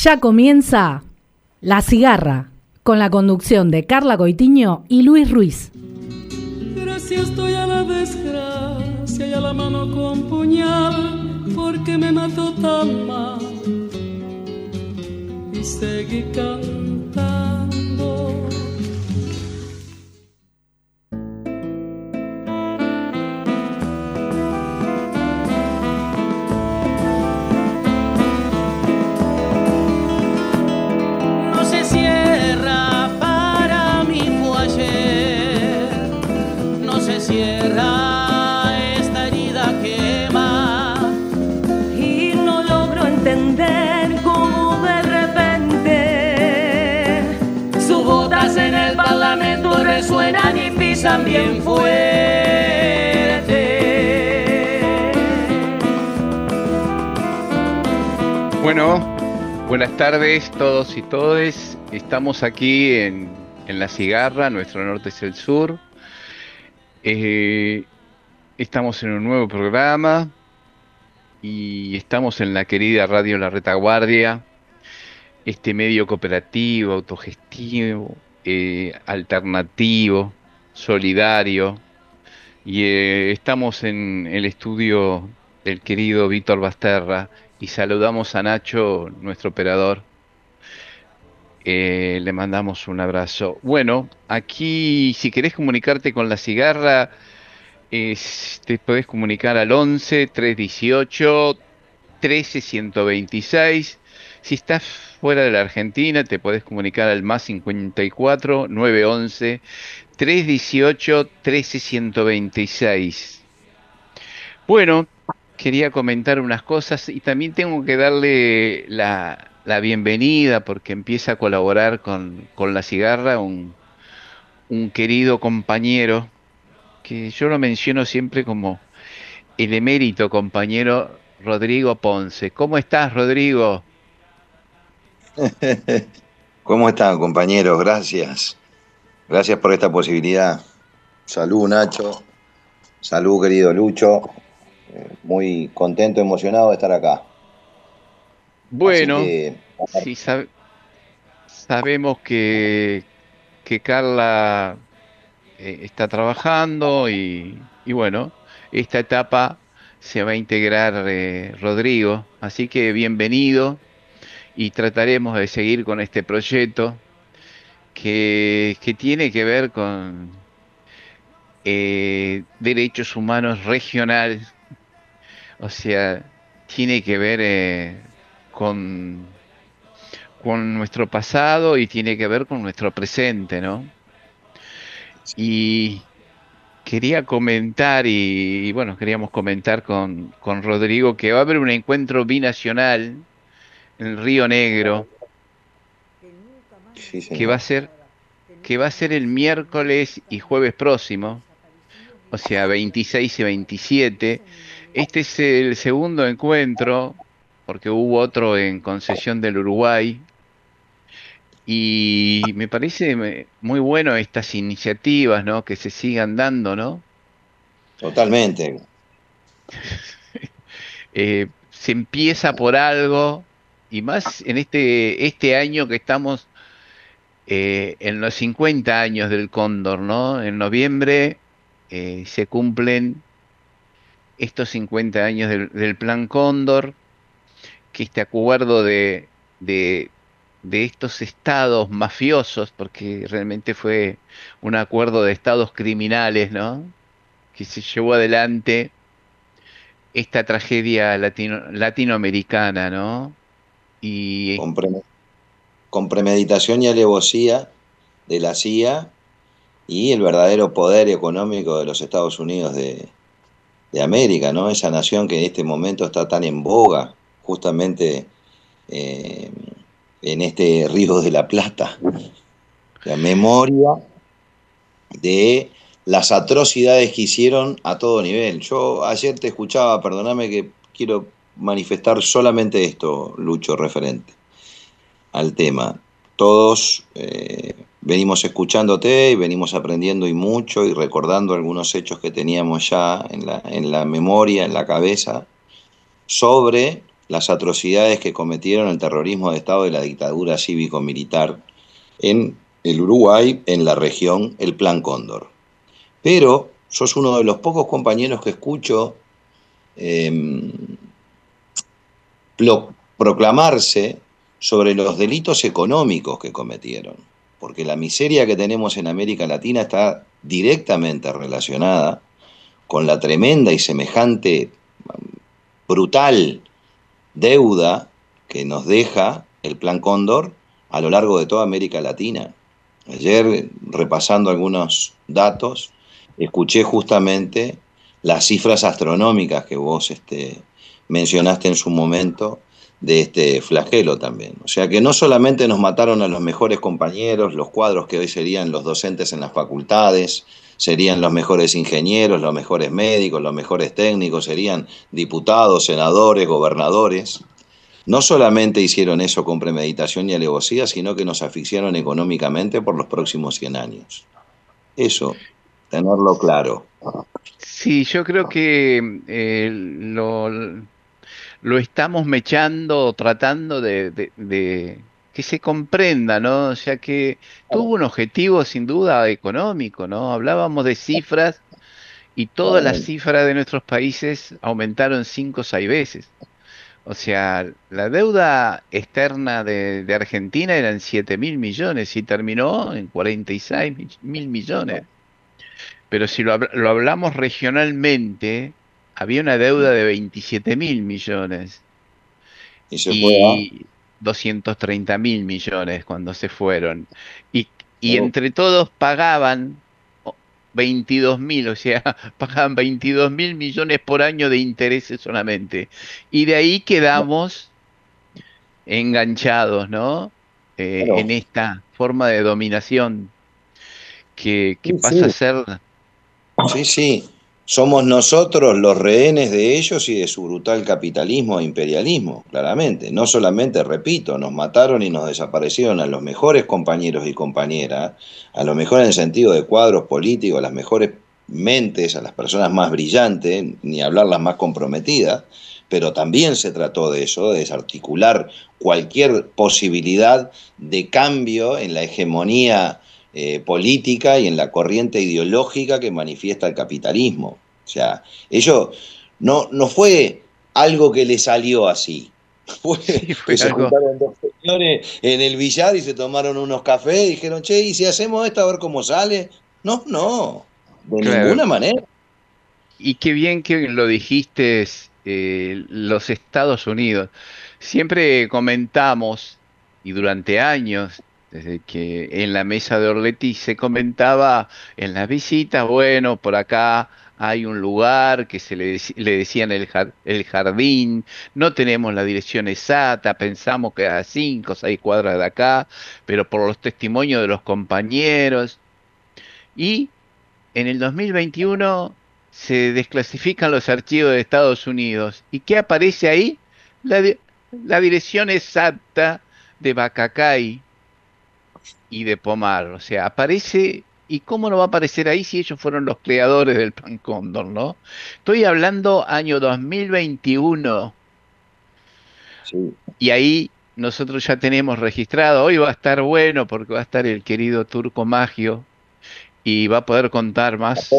Ya comienza La Cigarra, con la conducción de Carla Coitiño y Luis Ruiz. Gracias estoy a la desgracia y a la mano con puñal, porque me mató tan mal. Y seguí cantando. Pisan bien fuerte Bueno, buenas tardes todos y todes. Estamos aquí en, en La Cigarra, nuestro norte es el sur. Eh, estamos en un nuevo programa y estamos en la querida Radio La Retaguardia, este medio cooperativo, autogestivo, eh, alternativo, solidario. Y eh, estamos en el estudio del querido Víctor Basterra y saludamos a Nacho, nuestro operador. Eh, le mandamos un abrazo. Bueno, aquí si querés comunicarte con la cigarra, te podés comunicar al 11 318 13 126. Si estás fuera de la Argentina, te podés comunicar al más 54 911 318 13 126. Bueno, quería comentar unas cosas y también tengo que darle la, la bienvenida porque empieza a colaborar con, con La Cigarra un, un querido compañero que yo lo menciono siempre como el emérito compañero Rodrigo Ponce. ¿Cómo estás, Rodrigo? ¿Cómo están, compañeros? Gracias. Gracias por esta posibilidad. Salud, Nacho. Salud, querido Lucho. Eh, Muy contento, emocionado de estar acá. Bueno, que, sí, sab- sabemos que, que Carla eh, está trabajando y, y bueno, esta etapa se va a integrar eh, Rodrigo, así que bienvenido y trataremos de seguir con este proyecto que, que tiene que ver con eh, derechos humanos regional, o sea, tiene que ver eh, con, con nuestro pasado y tiene que ver con nuestro presente, ¿no? Y quería comentar, y, y bueno, queríamos comentar con, con Rodrigo que va a haber un encuentro binacional en Río Negro, sí, que va a ser, que va a ser el miércoles y jueves próximo, o sea, 26 y 27. Este es el segundo encuentro, porque hubo otro en Concesión del Uruguay, y me parece muy bueno estas iniciativas, ¿no? Que se sigan dando, ¿no? Totalmente. Eh, se empieza por algo, y más en este, este año que estamos eh, en los 50 años del Cóndor, ¿no? En noviembre eh, se cumplen estos 50 años del, Plan Cóndor, que este acuerdo de, de, estos estados mafiosos, porque realmente fue un acuerdo de estados criminales, ¿no? Que se llevó adelante esta tragedia latino- latinoamericana, ¿no? Y con premeditación y alevosía de la CIA y el verdadero poder económico de los Estados Unidos de, América, ¿no? Esa nación que en este momento está tan en boga, justamente eh, en este Río de la Plata. La memoria de las atrocidades que hicieron a todo nivel. Yo ayer te escuchaba, perdóname que quiero manifestar solamente esto, Lucho, referente al tema. Todos eh, venimos escuchándote y venimos aprendiendo y mucho y recordando algunos hechos que teníamos ya en la, en la memoria, en la cabeza, sobre las atrocidades que cometieron el terrorismo de Estado de la dictadura cívico-militar en el Uruguay, en la región, el Plan Cóndor. Pero sos uno de los pocos compañeros que escucho eh, proclamarse sobre los delitos económicos que cometieron, porque la miseria que tenemos en América Latina está directamente relacionada con la tremenda y semejante, brutal deuda que nos deja el Plan Cóndor a lo largo de toda América Latina. Ayer, repasando algunos datos, escuché justamente las cifras astronómicas que vos este, mencionaste en su momento de este flagelo también. O sea que no solamente nos mataron a los mejores compañeros, los cuadros que hoy serían los docentes en las facultades, serían los mejores ingenieros, los mejores médicos, los mejores técnicos, serían diputados, senadores, gobernadores. No solamente hicieron eso con premeditación y alevosía, sino que nos asfixiaron económicamente por los próximos 100 años. Eso, tenerlo claro. Sí, yo creo que eh, lo, lo estamos mechando, tratando de, que se comprenda, ¿no? O sea que tuvo un objetivo sin duda económico, ¿no? Hablábamos de cifras y todas las cifras de nuestros países aumentaron cinco o seis veces. O sea, la deuda externa de, Argentina eran 7 mil millones y terminó en 46 mil millones. Pero si lo, lo hablamos regionalmente, había una deuda de 27 mil millones. Y, se y 230 mil millones cuando se fueron. Y, y entre todos pagaban 22 mil, o sea, pagaban 22 mil millones por año de intereses solamente. Y de ahí quedamos enganchados, ¿no? Eh, en esta forma de dominación que, pasa a ser... Sí, sí somos nosotros los rehenes de ellos y de su brutal capitalismo e imperialismo, claramente. No solamente, repito, nos mataron y nos desaparecieron a los mejores compañeros y compañeras, a lo mejor en el sentido de cuadros políticos, a las mejores mentes, a las personas más brillantes, ni hablar las más comprometidas, pero también se trató de eso, de desarticular cualquier posibilidad de cambio en la hegemonía eh, política y en la corriente ideológica que manifiesta el capitalismo. O sea, ello no, no fue algo que le salió así. Fue, que se juntaron dos señores en el billar y se tomaron unos cafés y dijeron, che, ¿y si hacemos esto a ver cómo sale? No, no, de ninguna manera. Y qué bien que lo dijiste, eh, los Estados Unidos. Siempre comentamos, y durante años, desde que en la mesa de Orleti se comentaba en las visitas, bueno, por acá hay un lugar que se le, le decían el, jardín, no tenemos la dirección exacta, pensamos que a cinco o seis cuadras de acá, pero por los testimonios de los compañeros. Y en el 2021 se desclasifican los archivos de Estados Unidos. ¿Y qué aparece ahí? La dirección exacta de Bacacay, y de Pomar. O sea, aparece. ¿Y cómo no va a aparecer ahí si ellos fueron los creadores del Pan Cóndor, no? Estoy hablando año 2021. Sí. Y ahí nosotros ya tenemos registrado. Hoy va a estar bueno porque va a estar el querido Turco Magio y va a poder contar más.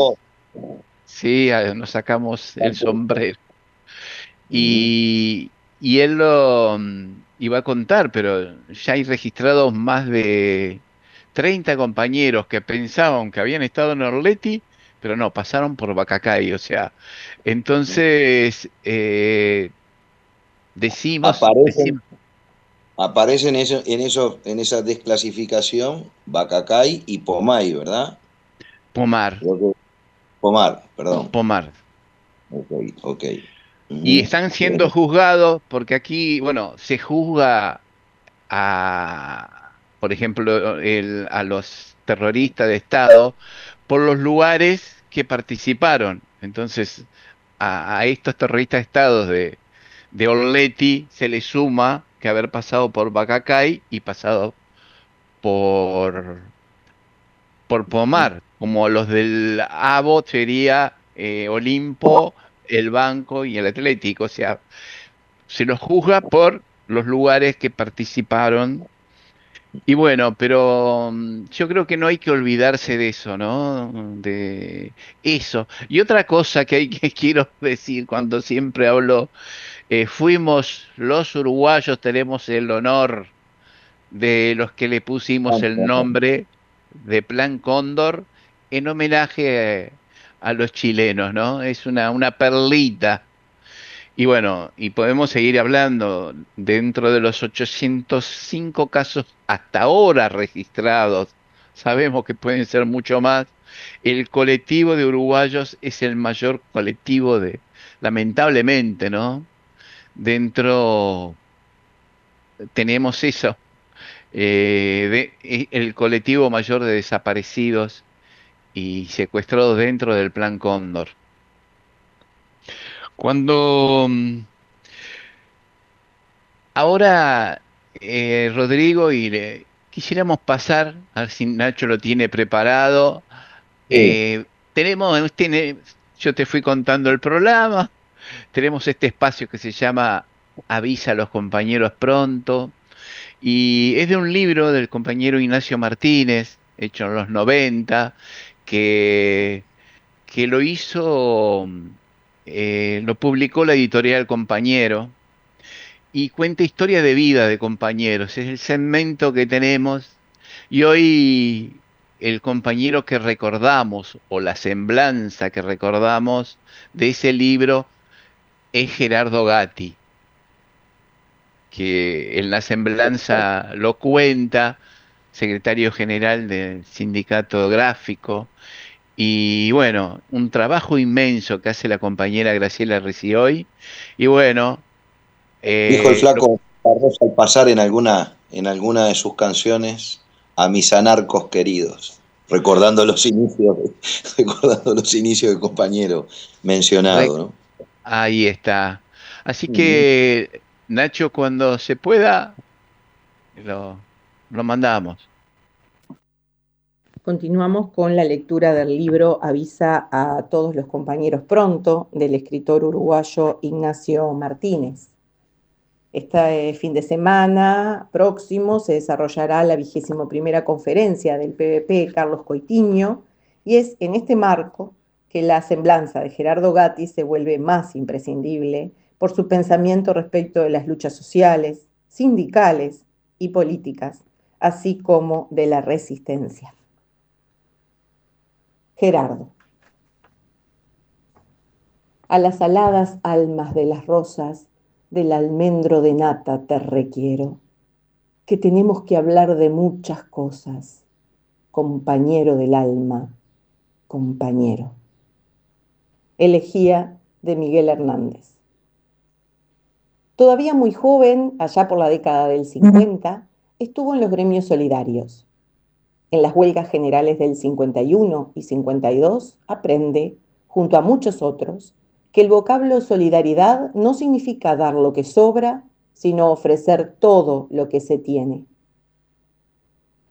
Sí, nos sacamos el sombrero. Y, y él lo, iba a contar, pero ya hay registrados más de 30 compañeros que pensaban que habían estado en Orleti, pero no, pasaron por Bacacay, o sea, entonces eh, decimos... Aparecen, eso, en, eso, en esa desclasificación Bacacay y Pomay, ¿verdad? Pomar. Pomar, perdón. Pomar. Ok, ok. Y están siendo juzgados porque aquí, bueno, se juzga a, por ejemplo, a los terroristas de Estado por los lugares que participaron. Entonces, a, estos terroristas de Estado de, de Orleti se le suma que haber pasado por Bacacay y pasado por, por Pomar, como los del Abo sería eh, Olimpo el banco y el Atlético. O sea, se los juzga por los lugares que participaron. Y bueno, pero mm, yo creo que no hay que olvidarse de eso, ¿no? De eso. Y otra cosa que hay que quiero decir cuando siempre hablo, eh, fuimos los uruguayos, tenemos el honor de los que le pusimos el nombre de Plan Cóndor en homenaje a, los chilenos, ¿no? Es una, una perlita. Y bueno, y podemos seguir hablando dentro de los 805 casos hasta ahora registrados. Sabemos que pueden ser mucho más. El colectivo de uruguayos es el mayor colectivo de, lamentablemente, ¿no? Dentro tenemos eso, eh, de, el colectivo mayor de desaparecidos y secuestrados dentro del plan Cóndor. Cuando mm, ahora eh, Rodrigo y le, quisiéramos pasar, a ver si Nacho lo tiene preparado. Eh, tenemos, tiene, yo te fui contando el programa, tenemos este espacio que se llama Avisa a los compañeros pronto, y es de un libro del compañero Ignacio Martínez, hecho en los 90, que, que lo hizo, eh, lo publicó la editorial Compañero, y cuenta historia de vida de compañeros. Es el segmento que tenemos. Y hoy el compañero que recordamos, o la semblanza que recordamos de ese libro, es Gerardo Gatti que en la semblanza lo cuenta, secretario general del sindicato gráfico, y bueno, un trabajo inmenso que hace la compañera Graciela Recioy, y bueno... Eh, Dijo el flaco al pasar en alguna, en alguna de sus canciones a mis anarcos queridos recordando los inicios, recordando los inicios del compañero mencionado, ¿no? Ahí está. Así que Nacho, cuando se pueda, lo, lo mandamos. Continuamos con la lectura del libro Avisa a todos los compañeros pronto del escritor uruguayo Ignacio Martínez. Este fin de semana próximo se desarrollará la vigésimo primera conferencia del PVP Carlos Coitiño y es en este marco que la semblanza de Gerardo Gatti se vuelve más imprescindible por su pensamiento respecto de las luchas sociales, sindicales y políticas, así como de la resistencia. Gerardo. A las aladas almas de las rosas, del almendro de nata te requiero, que tenemos que hablar de muchas cosas, compañero del alma, compañero. Elegía de Miguel Hernández. Todavía muy joven, allá por la década del 50, estuvo en los gremios solidarios. En las huelgas generales del 51 y 52 aprende, junto a muchos otros, que el vocablo solidaridad no significa dar lo que sobra, sino ofrecer todo lo que se tiene.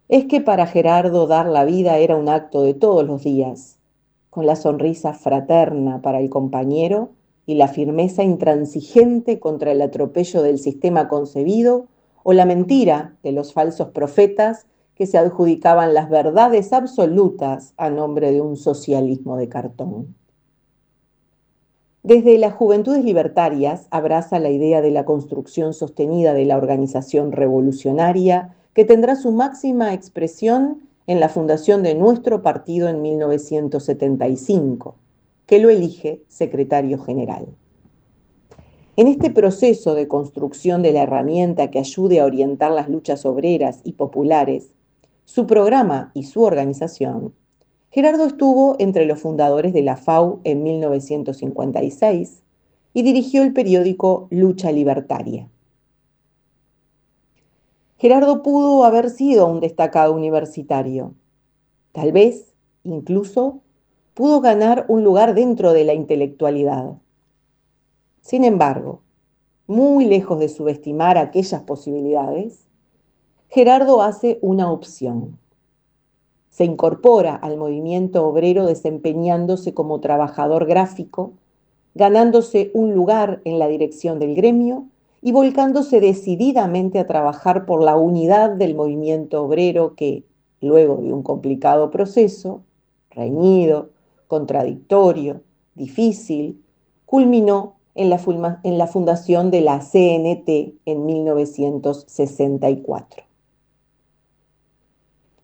Es que para Gerardo dar la vida era un acto de todos los días, con la sonrisa fraterna para el compañero y la firmeza intransigente contra el atropello del sistema concebido o la mentira de los falsos profetas que se adjudicaban las verdades absolutas a nombre de un socialismo de cartón. Desde las Juventudes Libertarias abraza la idea de la construcción sostenida de la organización revolucionaria que tendrá su máxima expresión en la fundación de nuestro partido en 1975 que lo elige secretario general. En este proceso de construcción de la herramienta que ayude a orientar las luchas obreras y populares, su programa y su organización, Gerardo estuvo entre los fundadores de la FAU en 1956 y dirigió el periódico Lucha Libertaria. Gerardo pudo haber sido un destacado universitario, tal vez incluso pudo ganar un lugar dentro de la intelectualidad. Sin embargo, muy lejos de subestimar aquellas posibilidades, Gerardo hace una opción. Se incorpora al movimiento obrero desempeñándose como trabajador gráfico, ganándose un lugar en la dirección del gremio y volcándose decididamente a trabajar por la unidad del movimiento obrero que, luego de un complicado proceso, reñido, contradictorio, difícil, culminó en la, fundación de la CNT en 1964.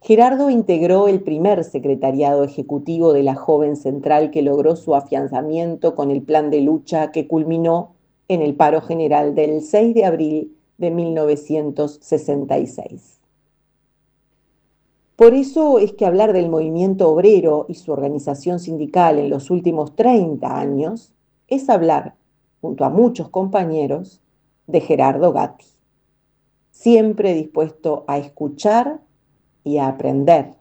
Gerardo integró el primer secretariado ejecutivo de la joven central que logró su afianzamiento con el plan de lucha que culminó en el paro general del 6 de abril de 1966. Por eso es que hablar del movimiento obrero y su organización sindical en los últimos 30 años es hablar, junto a muchos compañeros, de Gerardo Gatti, siempre dispuesto a escuchar y a aprender,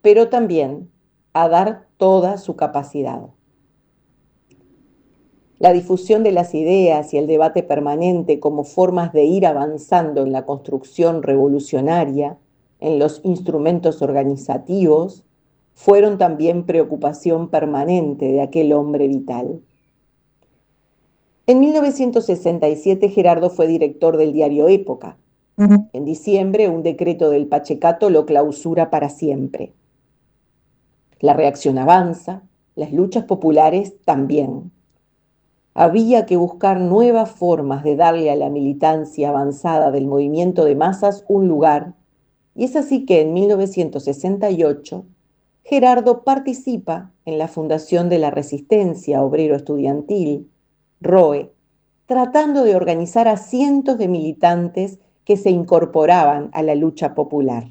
pero también a dar toda su capacidad. La difusión de las ideas y el debate permanente como formas de ir avanzando en la construcción revolucionaria en los instrumentos organizativos fueron también preocupación permanente de aquel hombre vital. En 1967 Gerardo fue director del diario Época. En diciembre un decreto del Pachecato lo clausura para siempre. La reacción avanza, las luchas populares también. Había que buscar nuevas formas de darle a la militancia avanzada del movimiento de masas un lugar y es así que en 1968 Gerardo participa en la fundación de la Resistencia Obrero Estudiantil, ROE, tratando de organizar a cientos de militantes que se incorporaban a la lucha popular.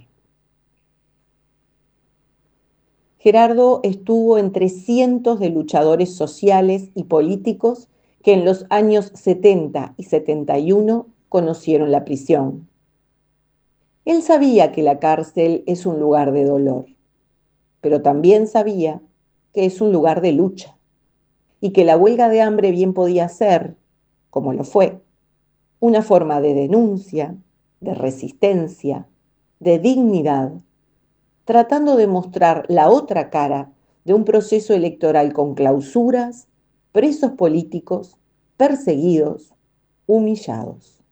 Gerardo estuvo entre cientos de luchadores sociales y políticos que en los años 70 y 71 conocieron la prisión. Él sabía que la cárcel es un lugar de dolor, pero también sabía que es un lugar de lucha y que la huelga de hambre bien podía ser, como lo fue, una forma de denuncia, de resistencia, de dignidad, tratando de mostrar la otra cara de un proceso electoral con clausuras, presos políticos, perseguidos, humillados.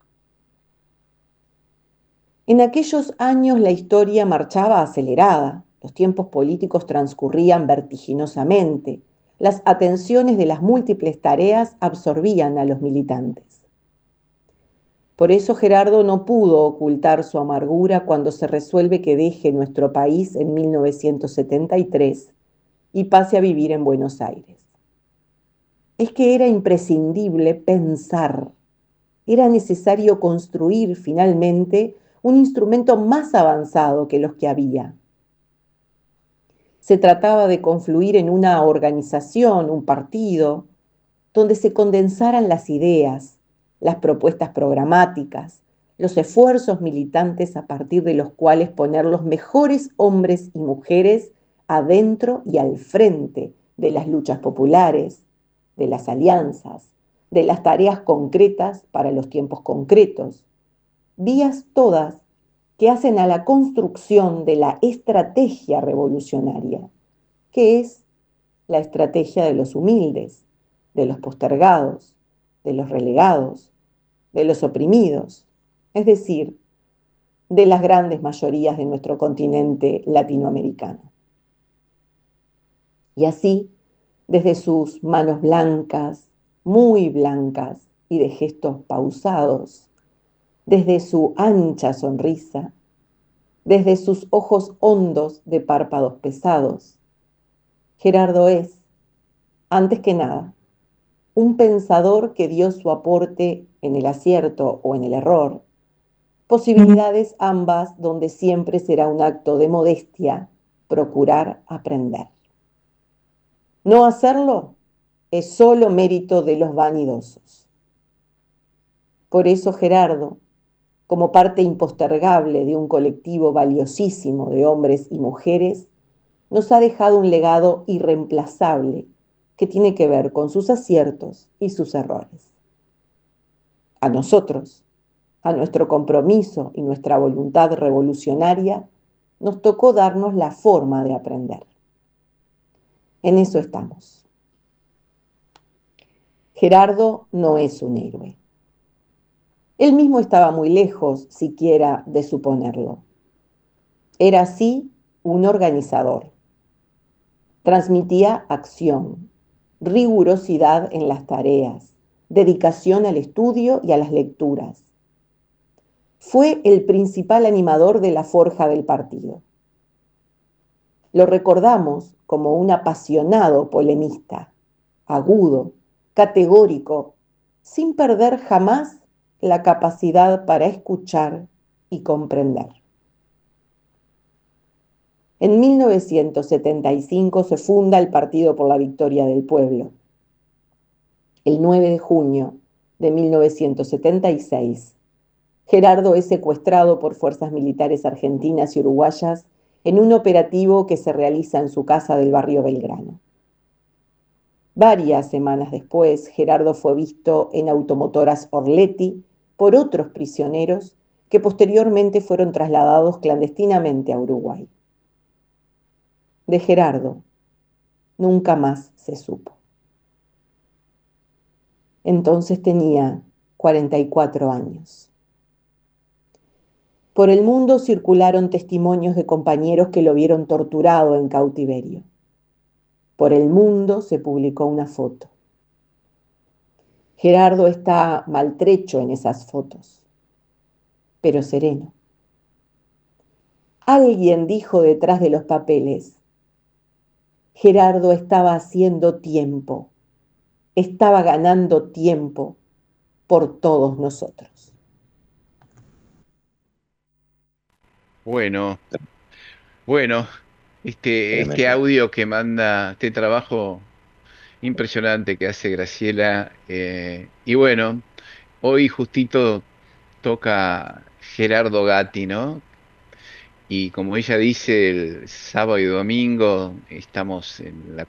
En aquellos años la historia marchaba acelerada, los tiempos políticos transcurrían vertiginosamente, las atenciones de las múltiples tareas absorbían a los militantes. Por eso Gerardo no pudo ocultar su amargura cuando se resuelve que deje nuestro país en 1973 y pase a vivir en Buenos Aires. Es que era imprescindible pensar, era necesario construir finalmente un instrumento más avanzado que los que había. Se trataba de confluir en una organización, un partido, donde se condensaran las ideas, las propuestas programáticas, los esfuerzos militantes a partir de los cuales poner los mejores hombres y mujeres adentro y al frente de las luchas populares, de las alianzas, de las tareas concretas para los tiempos concretos, vías todas que hacen a la construcción de la estrategia revolucionaria, que es la estrategia de los humildes, de los postergados, de los relegados, de los oprimidos, es decir, de las grandes mayorías de nuestro continente latinoamericano. Y así, desde sus manos blancas, muy blancas y de gestos pausados, desde su ancha sonrisa, desde sus ojos hondos de párpados pesados. Gerardo es, antes que nada, un pensador que dio su aporte en el acierto o en el error, posibilidades ambas donde siempre será un acto de modestia procurar aprender. No hacerlo es solo mérito de los vanidosos. Por eso Gerardo, como parte impostergable de un colectivo valiosísimo de hombres y mujeres, nos ha dejado un legado irreemplazable que tiene que ver con sus aciertos y sus errores. A nosotros, a nuestro compromiso y nuestra voluntad revolucionaria, nos tocó darnos la forma de aprender. En eso estamos. Gerardo no es un héroe Él mismo estaba muy lejos siquiera de suponerlo. Era así un organizador. Transmitía acción, rigurosidad en las tareas, dedicación al estudio y a las lecturas. Fue el principal animador de la forja del partido. Lo recordamos como un apasionado polemista, agudo, categórico, sin perder jamás la capacidad para escuchar y comprender. En 1975 se funda el Partido por la Victoria del Pueblo. El 9 de junio de 1976, Gerardo es secuestrado por fuerzas militares argentinas y uruguayas en un operativo que se realiza en su casa del barrio Belgrano. Varias semanas después, Gerardo fue visto en automotoras Orletti por otros prisioneros que posteriormente fueron trasladados clandestinamente a Uruguay. De Gerardo nunca más se supo. Entonces tenía 44 años. Por el mundo circularon testimonios de compañeros que lo vieron torturado en cautiverio. Por el mundo se publicó una foto. Gerardo está maltrecho en esas fotos, pero sereno. Alguien dijo detrás de los papeles, Gerardo estaba haciendo tiempo, estaba ganando tiempo por todos nosotros. Bueno, bueno, este, este audio que manda, este trabajo impresionante que hace Graciela. Eh, y bueno, hoy justito toca Gerardo Gatti, ¿no? Y como ella dice, el sábado y domingo estamos en la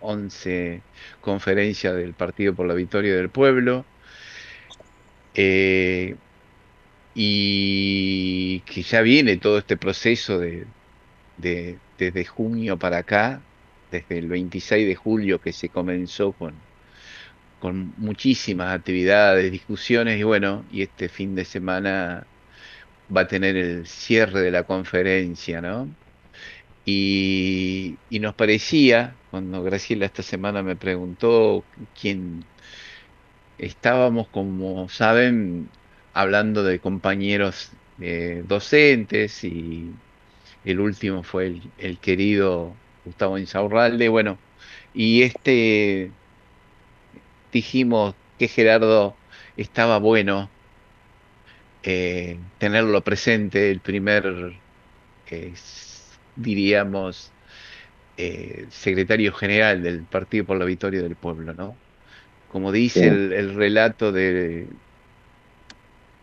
11 conferencia del Partido por la Victoria del Pueblo. Eh, y que ya viene todo este proceso de, de, desde junio para acá, desde el 26 de julio que se comenzó con, con muchísimas actividades, discusiones y bueno, y este fin de semana va a tener el cierre de la conferencia, ¿no? Y, nos parecía, cuando Graciela esta semana me preguntó quién estábamos, como saben, hablando de compañeros eh, docentes y el último fue el, el querido Gustavo Insaurralde, bueno, y este dijimos que Gerardo estaba bueno eh, tenerlo presente, el primer, eh, diríamos, eh, secretario general del Partido por la Victoria del Pueblo, ¿no? Como dice el, el, relato de,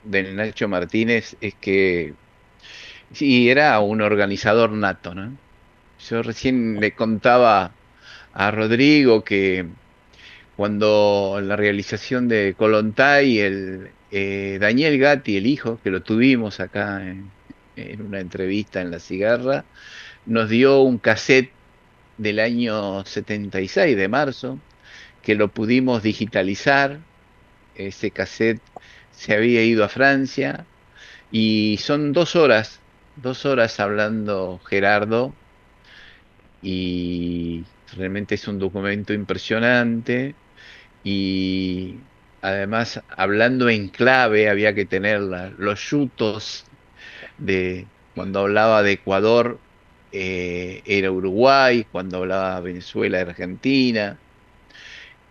de Nacho Martínez, es que sí, era un organizador nato, ¿no? Yo recién le contaba a Rodrigo que cuando la realización de Colontay, el eh, Daniel Gatti, el hijo, que lo tuvimos acá en, una entrevista en La Cigarra, nos dio un cassette del año 76, de marzo, que lo pudimos digitalizar. Ese cassette se había ido a Francia y son dos horas, dos horas hablando Gerardo y realmente es un documento impresionante y además hablando en clave había que tener los yutos de cuando hablaba de Ecuador eh, era Uruguay, cuando hablaba Venezuela Argentina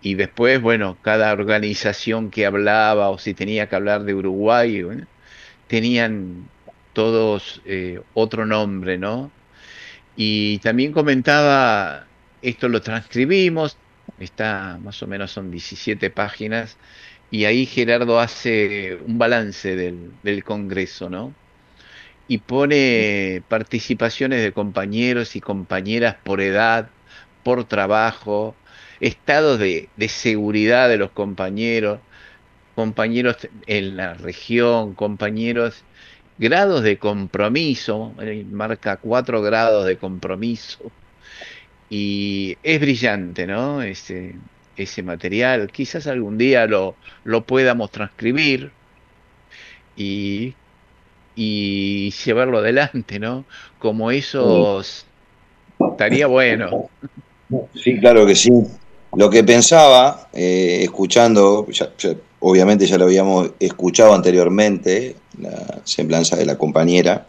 y después bueno cada organización que hablaba o si tenía que hablar de Uruguay tenían todos eh, otro nombre, ¿no? Y también comentaba, esto lo transcribimos, está más o menos son 17 páginas, y ahí Gerardo hace un balance del, del Congreso, ¿no? Y pone participaciones de compañeros y compañeras por edad, por trabajo, estados de, de seguridad de los compañeros, compañeros en la región, compañeros grados de compromiso, marca cuatro grados de compromiso, y es brillante, ¿no? Ese, ese material, quizás algún día lo, lo podamos transcribir, y, y llevarlo adelante, ¿no? Como esos estaría bueno. Sí, claro que sí. Lo que pensaba, eh, escuchando, obviamente ya lo habíamos escuchado anteriormente, la semblanza de la compañera,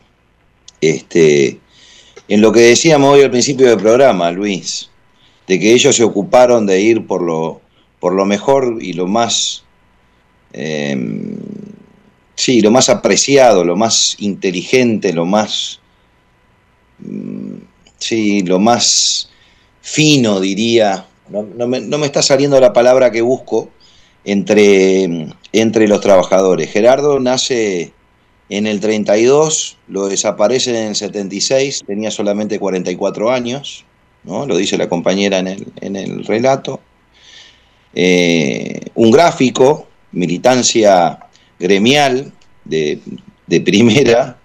este, en lo que decíamos hoy al principio del programa, Luis, de que ellos se ocuparon de ir por lo, por lo mejor y lo más, em, sí, lo más apreciado, lo más inteligente, lo más, mm, sí, lo más fino, diría, no, me, está saliendo la palabra que busco, entre, entre los trabajadores. Gerardo nace en el 32, lo desaparece en el 76, tenía solamente 44 años, ¿no? lo dice la compañera en el, en el relato. Eh, un gráfico, militancia gremial de, primera,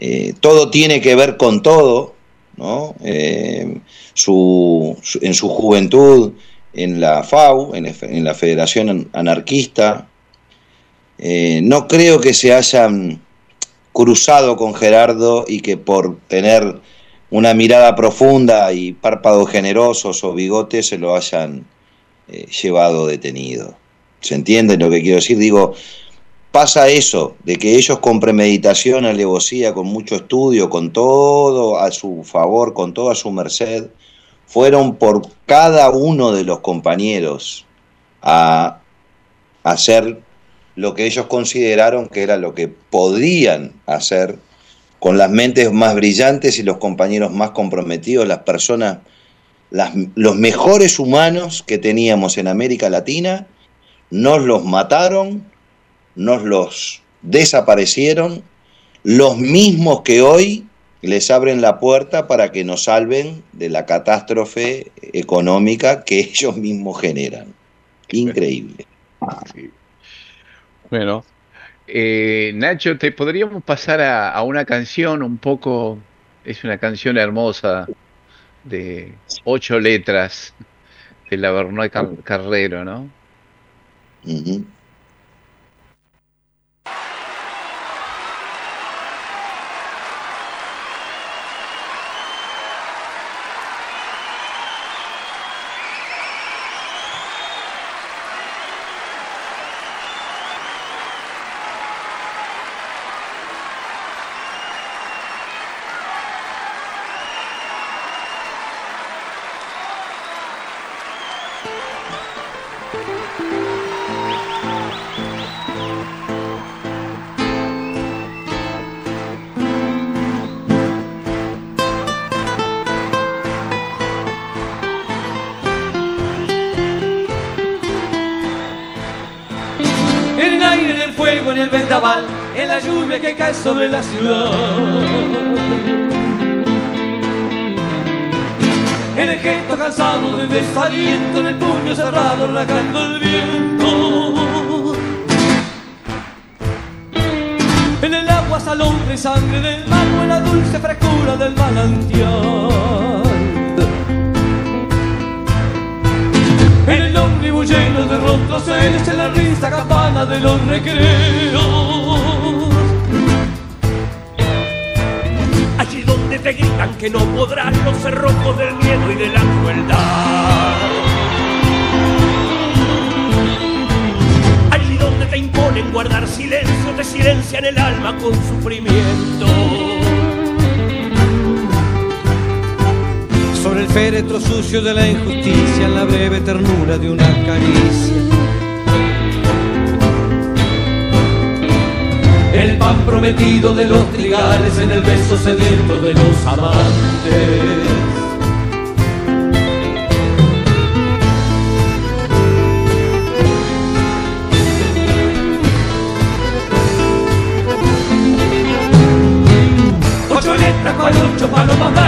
eh, todo tiene que ver con todo, ¿no? Eh, en su juventud en la FAU, en, la Federación Anarquista. No creo que se hayan cruzado con Gerardo y que por tener una mirada profunda y párpados generosos o bigotes se lo hayan eh, llevado detenido. ¿Se entiende lo que quiero decir? Digo, pasa eso, de que ellos con premeditación, alevosía, con mucho estudio, con todo a su favor, con toda su merced, fueron por cada uno de los compañeros a hacer lo que ellos consideraron que era lo que podían hacer con las mentes más brillantes y los compañeros más comprometidos, las personas, los mejores humanos que teníamos en América Latina, nos los mataron, nos los desaparecieron, los mismos que hoy les abren la puerta para que nos salven de la catástrofe económica que ellos mismos generan. Increíble. Bueno, eh, Nacho, te podríamos pasar a, una canción un poco, es una canción hermosa de ocho letras de la Bernard Carrero, ¿no? en que no podrán los cerrojos del miedo y de la crueldad. Allí donde te imponen guardar silencio, te silencian el alma con sufrimiento. sobre el féretro sucio de la injusticia, en la breve ternura de una caricia. El pan prometido de los trigales en el beso sediento de los amantes. ocho palomas blancas, ocho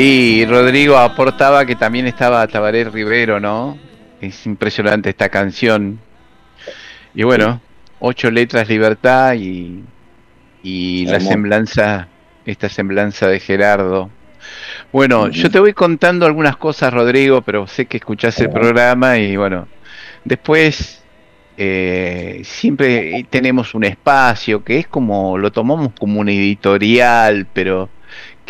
ahí Rodrigo aportaba que también estaba Tabaré Rivero, ¿no? Es impresionante esta canción. Y bueno, ocho letras libertad y, y la semblanza, esta semblanza de Gerardo. Bueno, yo te voy contando algunas cosas, Rodrigo, pero sé que escuchás el programa y bueno, después eh, siempre tenemos un espacio que es como, lo tomamos como un editorial, pero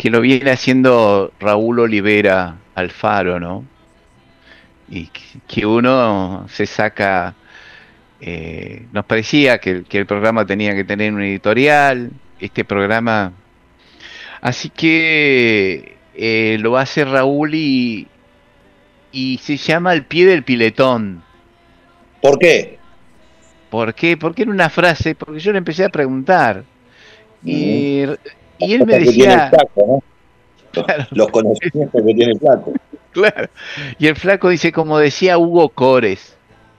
que lo viene haciendo Raúl Olivera Alfaro, ¿no? Y que uno se saca, eh, nos parecía que, el programa tenía que tener un editorial, este programa, así que eh, lo hace Raúl y, y se llama El pie del piletón. ¿Por qué? ¿Por qué? Porque era una frase, porque yo le empecé a preguntar. Y y él me decía... Los conocimientos que tiene el flaco. Claro. Y el flaco dice, como decía Hugo Cores,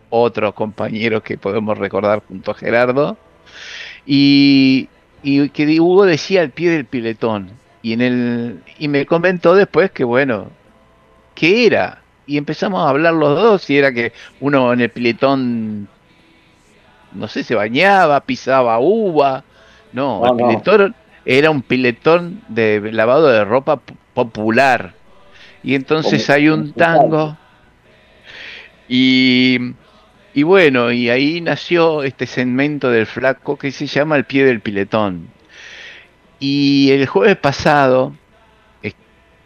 otro compañero que podemos recordar junto a Gerardo, y, y que Hugo decía al pie del piletón. Y, en el, y me comentó después que, bueno, ¿qué era? Y empezamos a hablar los dos, y era que uno en el piletón, no sé, se bañaba, pisaba uva. No, el piletón era un piletón de lavado de ropa popular. Y entonces hay un tango. Y, y bueno, y ahí nació este segmento del flaco que se llama El pie del piletón. Y el jueves pasado,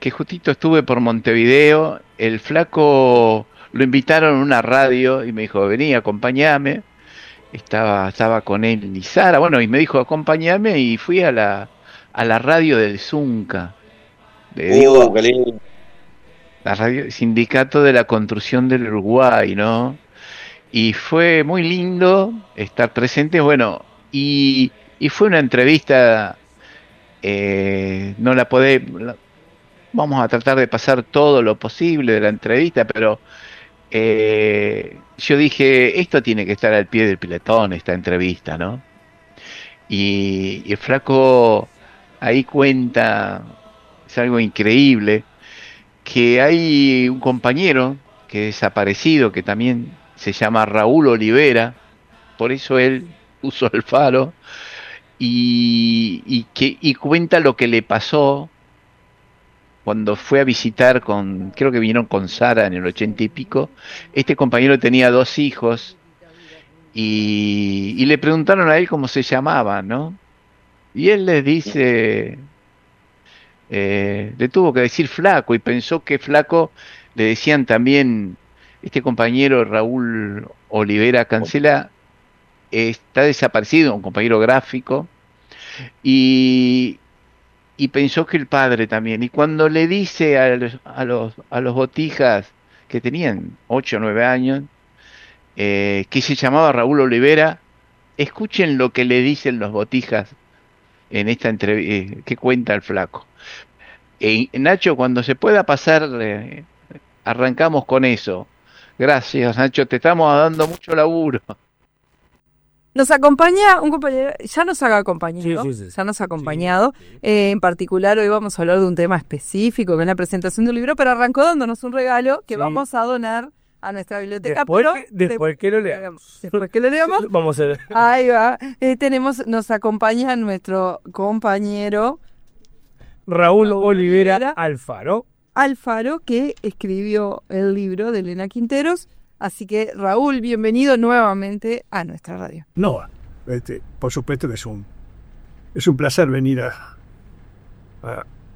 que justito estuve por Montevideo, el flaco lo invitaron a una radio y me dijo, vení, acompañame estaba, estaba con él y Sara, bueno, y me dijo, acompáñame y fui a la, a la radio del Zunca. De uh, la radio, Sindicato de la Construcción del Uruguay, ¿no? Y fue muy lindo estar presente, bueno, y, y fue una entrevista, eh, no la podé, vamos a tratar de pasar todo lo posible de la entrevista, pero eh, yo dije, esto tiene que estar al pie del piletón, esta entrevista, ¿no? Y, el flaco ahí cuenta, es algo increíble, que hay un compañero que es desaparecido, que también se llama Raúl Olivera, por eso él usó el faro, y, que, y cuenta lo que le pasó cuando fue a visitar con, creo que vinieron con Sara en el ochenta y pico, este compañero tenía dos hijos y, le preguntaron a él cómo se llamaba, ¿no? Y él les dice, eh, le tuvo que decir flaco y pensó que flaco le decían también, este compañero Raúl Olivera Cancela está desaparecido, un compañero gráfico, y, y pensó que el padre también. Y cuando le dice a los, a los, a los botijas que tenían 8 o 9 años, eh, que se llamaba Raúl Olivera, escuchen lo que le dicen los botijas en esta entrevista eh, que cuenta el flaco. Eh, Nacho, cuando se pueda pasar, arrancamos con eso. Gracias, Nacho, te estamos dando mucho laburo. Nos acompaña un compañero, ya nos ha acompañado, ya nos ha acompañado. Eh, en particular, hoy vamos a hablar de un tema específico, que es la presentación de un libro, pero arrancó dándonos un regalo que vamos a donar a nuestra biblioteca. Después, que, después que lo leamos. Después que lo leamos. Vamos a ver. Ahí va. Eh, tenemos, nos acompaña nuestro compañero Raúl Olivera Alfaro. Alfaro, que escribió el libro de Elena Quinteros Así que Raúl, bienvenido nuevamente a nuestra radio. No, este, por supuesto que es un, es un placer venir a,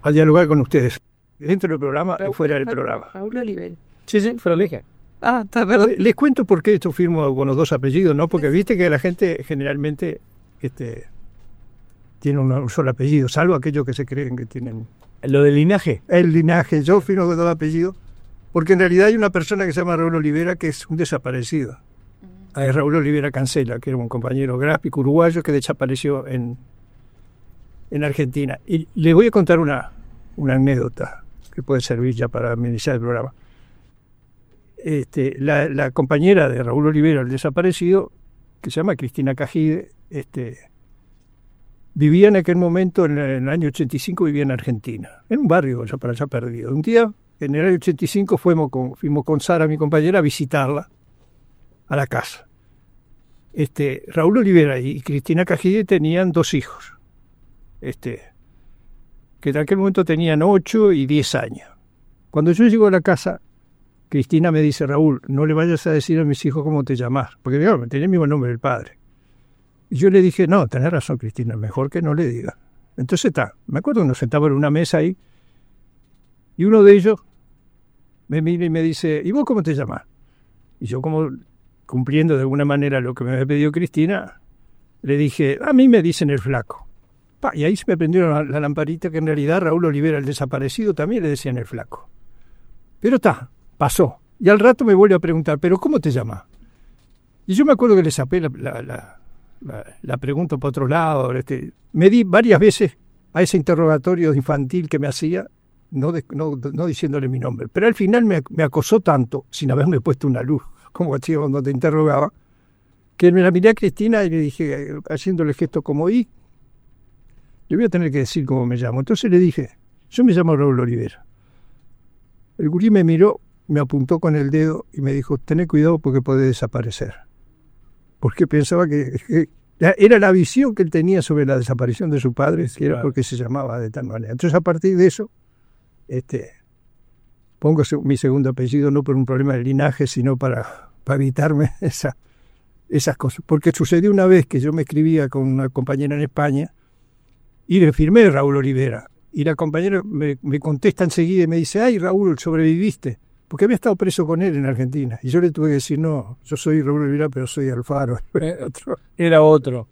a, dialogar con ustedes, dentro del programa y fuera del programa. Raúl Oliver. Sí, sí, fuera dije. Ah, está perdón. Les cuento por qué esto firmo con los dos apellidos, ¿no? Porque viste que la gente generalmente este, tiene un solo apellido, salvo aquellos que se creen que tienen... ¿Lo del linaje? El linaje, yo firmo con dos apellidos porque en realidad hay una persona que se llama Raúl Olivera que es un desaparecido. a Raúl Olivera Cancela, que era un compañero gráfico uruguayo que desapareció en, en Argentina. Y le voy a contar una, una anécdota que puede servir ya para iniciar el programa. Este, la, compañera de Raúl Olivera, el desaparecido, que se llama Cristina Cajide, este, vivía en aquel momento, en el, año 85, vivía en Argentina, en un barrio ya para allá perdido. Un día, en el año 85, fuimos con, fuimos con Sara, mi compañera, a visitarla a la casa. Este, Raúl Olivera y Cristina Cajide tenían dos hijos, este, que en aquel momento tenían 8 y 10 años. Cuando yo llego a la casa, Cristina me dice, Raúl, no le vayas a decir a mis hijos cómo te llamas, porque digamos, tenía el mismo nombre del padre. Y yo le dije, no, tenés razón, Cristina, mejor que no le diga. Entonces está, me acuerdo que nos sentaban en una mesa ahí, y uno de ellos me mira y me dice, ¿y vos cómo te llamas? Y yo como cumpliendo de alguna manera lo que me había pedido Cristina, le dije, a mí me dicen el flaco. y ahí se me prendieron la, lamparita que en realidad Raúl Olivera, el desaparecido, también le decían el flaco. Pero está, pasó. Y al rato me vuelve a preguntar, ¿pero cómo te llamas? Y yo me acuerdo que le sapé la, la, pregunta por otro lado. Este, me di varias veces a ese interrogatorio infantil que me hacía, no, no, diciéndole mi nombre. Pero al final me, me acosó tanto, sin haberme puesto una luz como chico cuando te interrogaba, que me la miré a Cristina y le dije, haciéndole gesto como y, le voy a tener que decir cómo me llamo. Entonces le dije, yo me llamo Raúl Olivera. El gurí me miró, me apuntó con el dedo y me dijo, tené cuidado porque puede desaparecer. Porque pensaba que, era la visión que él tenía sobre la desaparición de su padre, que era porque se llamaba de tal manera. Entonces a partir de eso, este, pongo mi segundo apellido no por un problema de linaje, sino para, evitarme esa, esas cosas. Porque sucedió una vez que yo me escribía con una compañera en España y le firmé Raúl Olivera. Y la compañera me, contesta enseguida y me dice, ay Raúl, sobreviviste. Porque había estado preso con él en Argentina. Y yo le tuve que decir, no, yo soy Raúl Olivera, pero soy Alfaro. Era otro. Era otro.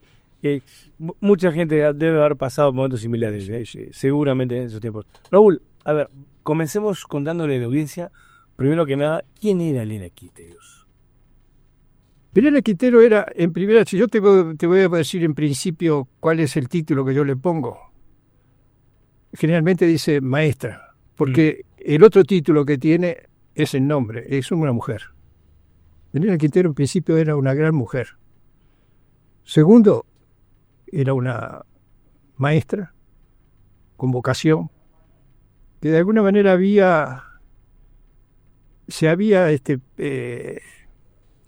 mucha gente debe haber pasado momentos similares, ¿eh? seguramente en esos tiempos. Raúl, a ver, comencemos contándole a la audiencia, primero que nada, ¿quién era Elena Quiteros? Elena Quintero era, en primera, si yo te, voy a decir en principio cuál es el título que yo le pongo. Generalmente dice maestra, porque mm. el otro título que tiene es el nombre, es una mujer. Elena Quintero en principio era una gran mujer. Segundo, era una maestra con vocación, que de alguna manera había, se había este, eh,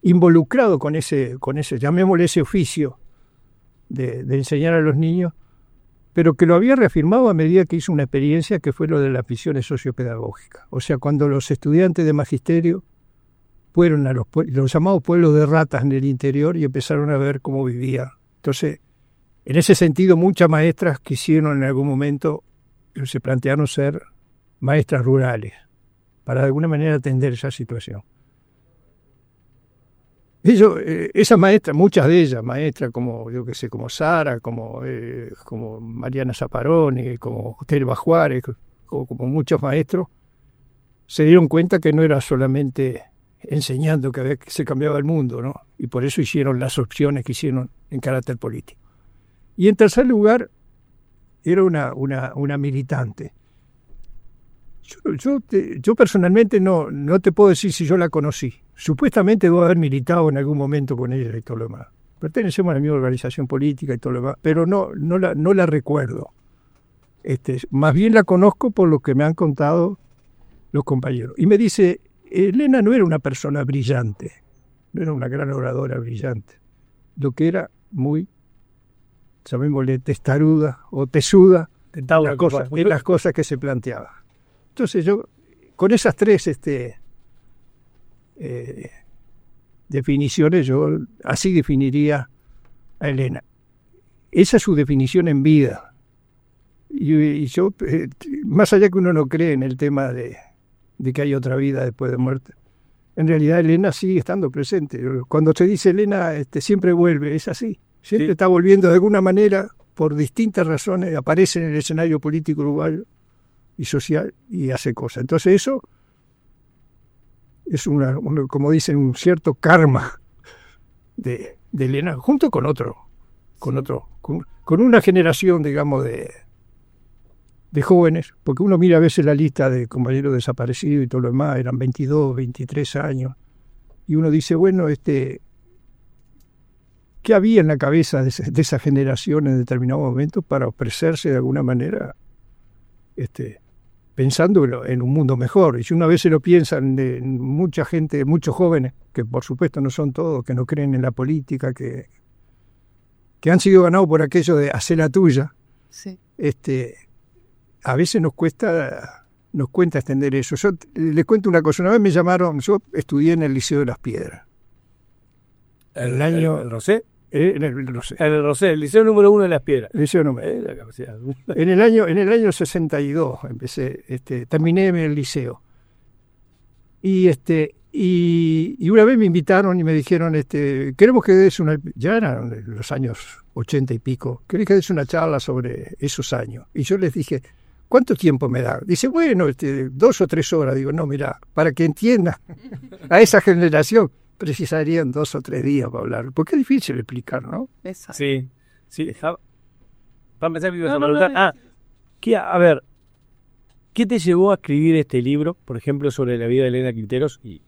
involucrado con ese, con ese, llamémosle ese oficio de, enseñar a los niños, pero que lo había reafirmado a medida que hizo una experiencia que fue lo de las misiones sociopedagógicas. O sea, cuando los estudiantes de magisterio fueron a los, los llamados pueblos de ratas en el interior y empezaron a ver cómo vivía. Entonces, en ese sentido, muchas maestras quisieron en algún momento, se plantearon ser maestras rurales, para de alguna manera atender esa situación. Ellos, eh, esas maestras, muchas de ellas, maestras como, yo que sé, como Sara, como, eh, como Mariana Zaparoni, como Telva Juárez, como, como muchos maestros, se dieron cuenta que no era solamente enseñando que, que se cambiaba el mundo, ¿no? Y por eso hicieron las opciones que hicieron en carácter político. Y en tercer lugar, era una, una, una militante. Yo, yo, personalmente no, no te puedo decir si yo la conocí. Supuestamente debo haber militado en algún momento con ella y todo lo demás. Pertenecemos a la misma organización política y todo lo demás, pero no, no, la, no la recuerdo. Este, más bien la conozco por lo que me han contado los compañeros. Y me dice, Elena no era una persona brillante, no era una gran oradora brillante, lo que era muy, llamémosle, testaruda o tesuda en las, cosas, las cosas que se planteaba. Entonces yo, con esas tres este, eh, definiciones, yo así definiría a Elena. Esa es su definición en vida. Y, yo, eh, más allá que uno no cree en el tema de, que hay otra vida después de muerte, en realidad Elena sigue estando presente. Cuando se dice Elena, este, siempre vuelve, es así. Siempre está volviendo de alguna manera, por distintas razones, aparece en el escenario político uruguayo y social y hace cosas. Entonces eso es una, como dicen, un cierto karma de, de Elena, junto con otro, con otro, con, con una generación, digamos, de, de jóvenes, porque uno mira a veces la lista de compañeros desaparecidos y todo lo demás, eran 22, 23 años, y uno dice, bueno, este, ¿qué había en la cabeza de, de esa generación en determinado momento para ofrecerse de alguna manera, este, pensando en, un mundo mejor? Y si uno a veces lo piensa en, en mucha gente, muchos jóvenes, que por supuesto no son todos, que no creen en la política, que, que han sido ganados por aquello de hacer la tuya, Sí. este, a veces nos cuesta, nos cuenta extender eso. Yo les cuento una cosa, una vez me llamaron, yo estudié en el Liceo de las Piedras. ¿El, El año- el- el Rosé? Eh, en el Rosé. El Rosé, el liceo número uno de Las Piedras. Liceo número- Eh, la. En el año, en el año 62 empecé, este, terminé en el liceo. Y este, y, y una vez me invitaron y me dijeron, este, queremos que des una, ya eran los años 80 y pico, querés que des una charla sobre esos años. Y yo les dije, ¿cuánto tiempo me da? Dice, bueno, este, dos o tres horas. Digo, no, mira, para que entiendan a esa generación precisarían dos o tres días para hablar, porque es difícil explicar, ¿no? Exacto. Sí, sí. Para empezar, me ibas No, a no, no, Ah, ¿qué- a ver, ¿qué te llevó a escribir este libro, por ejemplo, sobre la vida de Elena Quinteros y,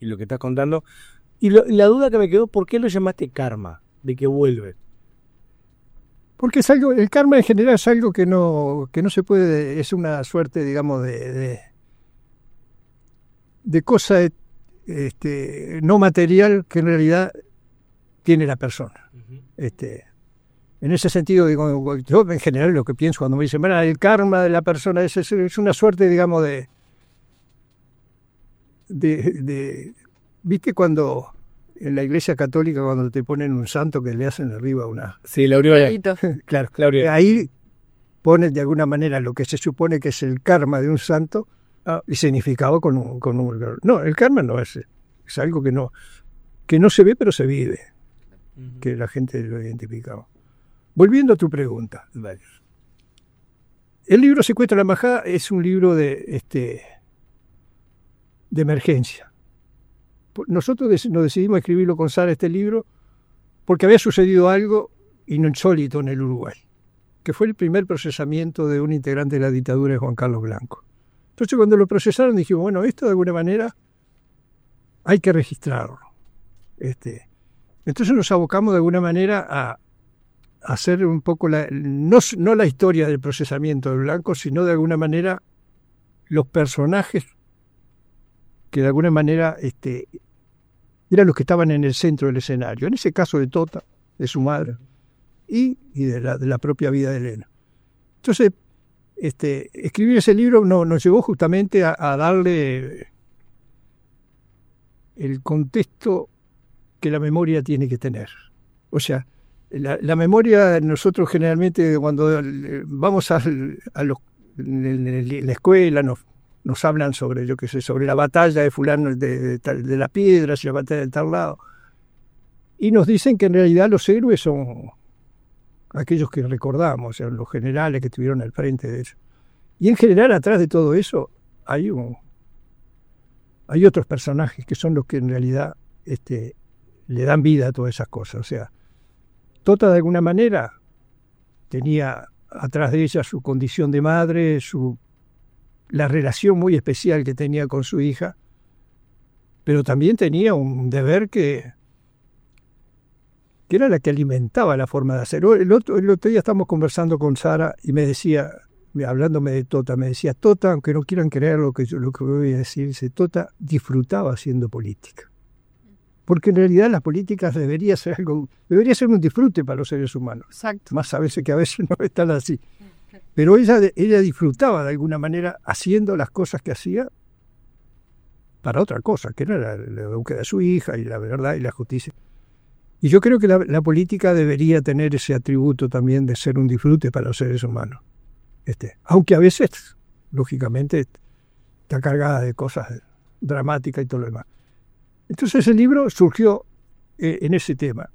y lo que estás contando? Y lo- la duda que me quedó, ¿por qué lo llamaste karma? De que vuelve. Porque es algo, el karma en general es algo que no, que no se puede, es una suerte, digamos, de, de, de cosa este, no material que en realidad tiene la persona. Este, en ese sentido, digo, yo en general lo que pienso cuando me dicen, "Mira, el karma de la persona es, es- es una suerte, digamos, de, de, de- ¿Viste cuando en la iglesia católica cuando te ponen un santo que le hacen arriba una... Sí, la aureola. Claro, La ahí ponen de alguna manera lo que se supone que es el karma de un santo ah, y significado con un, con un- No, el karma no es, es algo que no, que no se ve pero se vive, que la gente lo identificaba. Volviendo a tu pregunta, el libro Secuestro a la Majada es un libro de, este, de emergencia. Nosotros nos decidimos escribirlo con Sara este libro porque había sucedido algo insólito en el Uruguay, que fue el primer procesamiento de un integrante de la dictadura de Juan Carlos Blanco. Entonces cuando lo procesaron dijimos, bueno, esto de alguna manera hay que registrarlo. Este, entonces nos abocamos de alguna manera a hacer un poco la, no, no la historia del procesamiento de Blanco, sino de alguna manera los personajes que de alguna manera este, eran los que estaban en el centro del escenario. En ese caso de Tota, de su madre, y, y de, la, de la propia vida de Elena. Entonces, este, escribir ese libro no, nos llevó justamente a, darle el contexto que la memoria tiene que tener. O sea, la, memoria, nosotros generalmente cuando eh, vamos a, la escuela nos, hablan sobre, yo qué sé, sobre la batalla de fulano de, de, de las piedras y la batalla de tal lado. Y nos dicen que en realidad los héroes son aquellos que recordamos, o los generales que estuvieron al frente de eso. Y en general atrás de todo eso hay un, hay otros personajes que son los que en realidad este, le dan vida a todas esas cosas. O sea, Tota de alguna manera tenía atrás de ella su condición de madre, su, la relación muy especial que tenía con su hija, pero también tenía un deber que, que era la que alimentaba la forma de hacer. El otro, el otro día estábamos conversando con Sara y me decía, hablándome de Tota, me decía, Tota, aunque no quieran creer lo que, yo, lo que voy a decir, dice, Tota disfrutaba haciendo política. Porque en realidad las políticas debería ser algo, debería ser un disfrute para los seres humanos. Exacto. Más a veces que a veces no están así. Pero ella, ella disfrutaba de alguna manera haciendo las cosas que hacía para otra cosa, que era la, la búsqueda de su hija y la verdad y la justicia. Y yo creo que la, política debería tener ese atributo también de ser un disfrute para los seres humanos. Este, aunque a veces, lógicamente, está cargada de cosas dramáticas y todo lo demás. Entonces el libro surgió eh, en ese tema.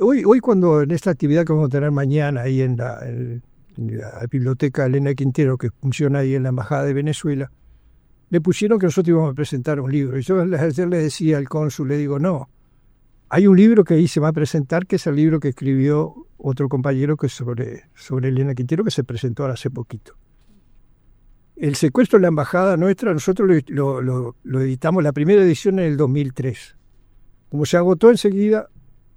Hoy, hoy cuando en esta actividad que vamos a tener mañana ahí en la, en la biblioteca Elena Quintero, que funciona ahí en la Embajada de Venezuela, le pusieron que nosotros íbamos a presentar un libro. Y yo ayer le decía al cónsul, le digo, no, hay un libro que ahí se va a presentar, que es el libro que escribió otro compañero que sobre, sobre Elena Quintero, que se presentó ahora hace poquito. El secuestro de la embajada nuestra, nosotros lo, editamos, la primera edición en el 2003. Como se agotó enseguida,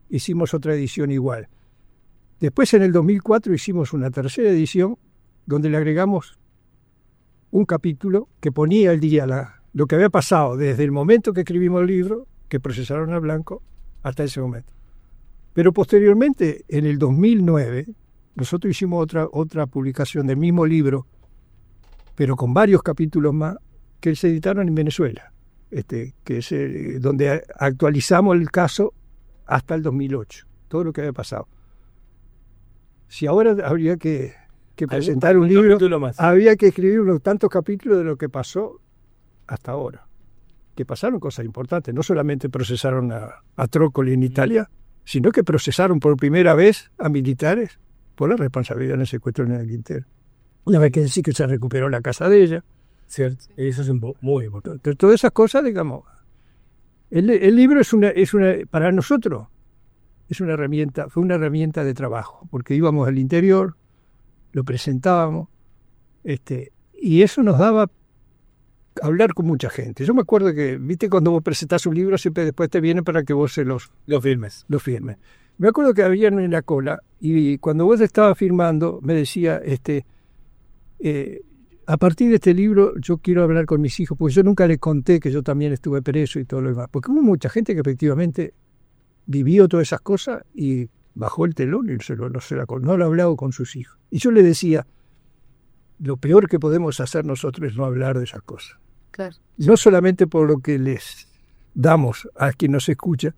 hicimos otra edición igual. Después en el 2004 hicimos una tercera edición donde le agregamos un capítulo que ponía al día la, lo que había pasado desde el momento que escribimos el libro, que procesaron a Blanco, hasta ese momento. Pero posteriormente, en el 2009, nosotros hicimos otra, otra publicación del mismo libro, pero con varios capítulos más, que se editaron en Venezuela, este, que es eh, donde actualizamos el caso hasta el 2008, todo lo que había pasado. Si ahora habría que, presentar un libro, había que escribir unos tantos capítulos de lo que pasó hasta ahora. Que pasaron cosas importantes, no solamente procesaron a, a Trócoli en Italia, sino que procesaron por primera vez a militares por la responsabilidad en el secuestro de el Quintero. Una vez que sí que se recuperó la casa de ella. Cierto, eso es muy importante. Todas esas cosas, digamos, el, el, libro es una, es una, para nosotros, es una herramienta, fue una herramienta de trabajo, porque íbamos al interior, lo presentábamos, este, y eso nos daba hablar con mucha gente. Yo me acuerdo que, viste, cuando vos presentás un libro, siempre después te viene para que vos se los, los firmes. Los firmes. Me acuerdo que había en la cola, y cuando vos estabas firmando, me decía, este, eh, a partir de este libro yo quiero hablar con mis hijos, porque yo nunca les conté que yo también estuve preso y todo lo demás. Porque hubo mucha gente que efectivamente vivió todas esas cosas y bajó el telón y se lo, no, se la, no lo ha hablado con sus hijos. Y yo le decía, lo peor que podemos hacer nosotros es no hablar de esas cosas. No solamente por lo que les damos a quien nos escucha,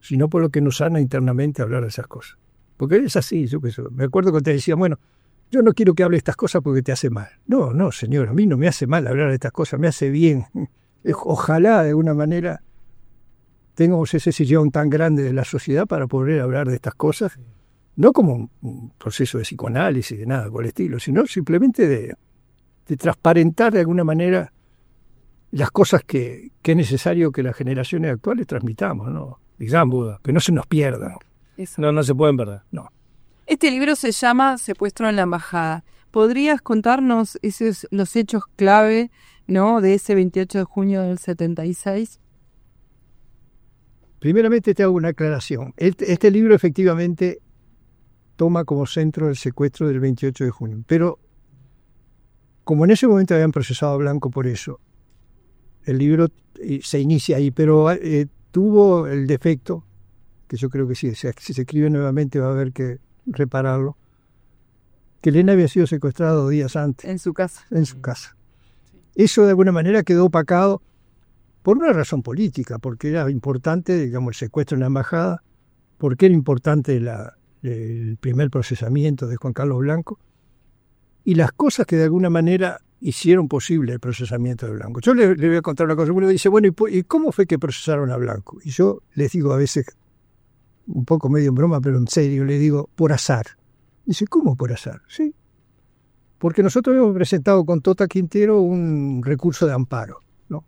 sino por lo que nos sana internamente hablar de esas cosas. Porque es así, yo Me acuerdo que te decía, bueno, yo no quiero que hable de estas cosas porque te hace mal. No, no, señor, a mí no me hace mal hablar de estas cosas, me hace bien. Ojalá de alguna manera tengamos ese sillón tan grande de la sociedad para poder hablar de estas cosas, no como un proceso de psicoanálisis, de nada por el estilo, sino simplemente de, de transparentar de alguna manera las cosas que, es necesario que las generaciones actuales transmitamos, ¿no? Digamos, que no se nos pierdan. No, no se pueden perder. No. Este libro se llama Secuestro en la Embajada. ¿Podrías contarnos esos, los hechos clave ¿no? de ese 28 de junio del 76? Primeramente te hago una aclaración. Este, este libro efectivamente toma como centro el secuestro del 28 de junio, pero como en ese momento habían procesado a Blanco por eso, el libro eh, se inicia ahí, pero eh, tuvo el defecto, que yo creo que sí, si se escribe nuevamente va a haber que repararlo, que Elena había sido secuestrada dos días antes. En su casa. En su casa. Eso de alguna manera quedó opacado por una razón política, porque era importante, digamos, el secuestro en la embajada, porque era importante la, el primer procesamiento de Juan Carlos Blanco, y las cosas que de alguna manera hicieron posible el procesamiento de Blanco. Yo le, voy a contar una cosa. Uno dice, bueno, ¿y, cómo fue que procesaron a Blanco? Y yo les digo a veces, un poco medio en broma, pero en serio, le digo, por azar. Dice, ¿cómo por azar? Sí. Porque nosotros hemos presentado con Tota Quintero un recurso de amparo. ¿no?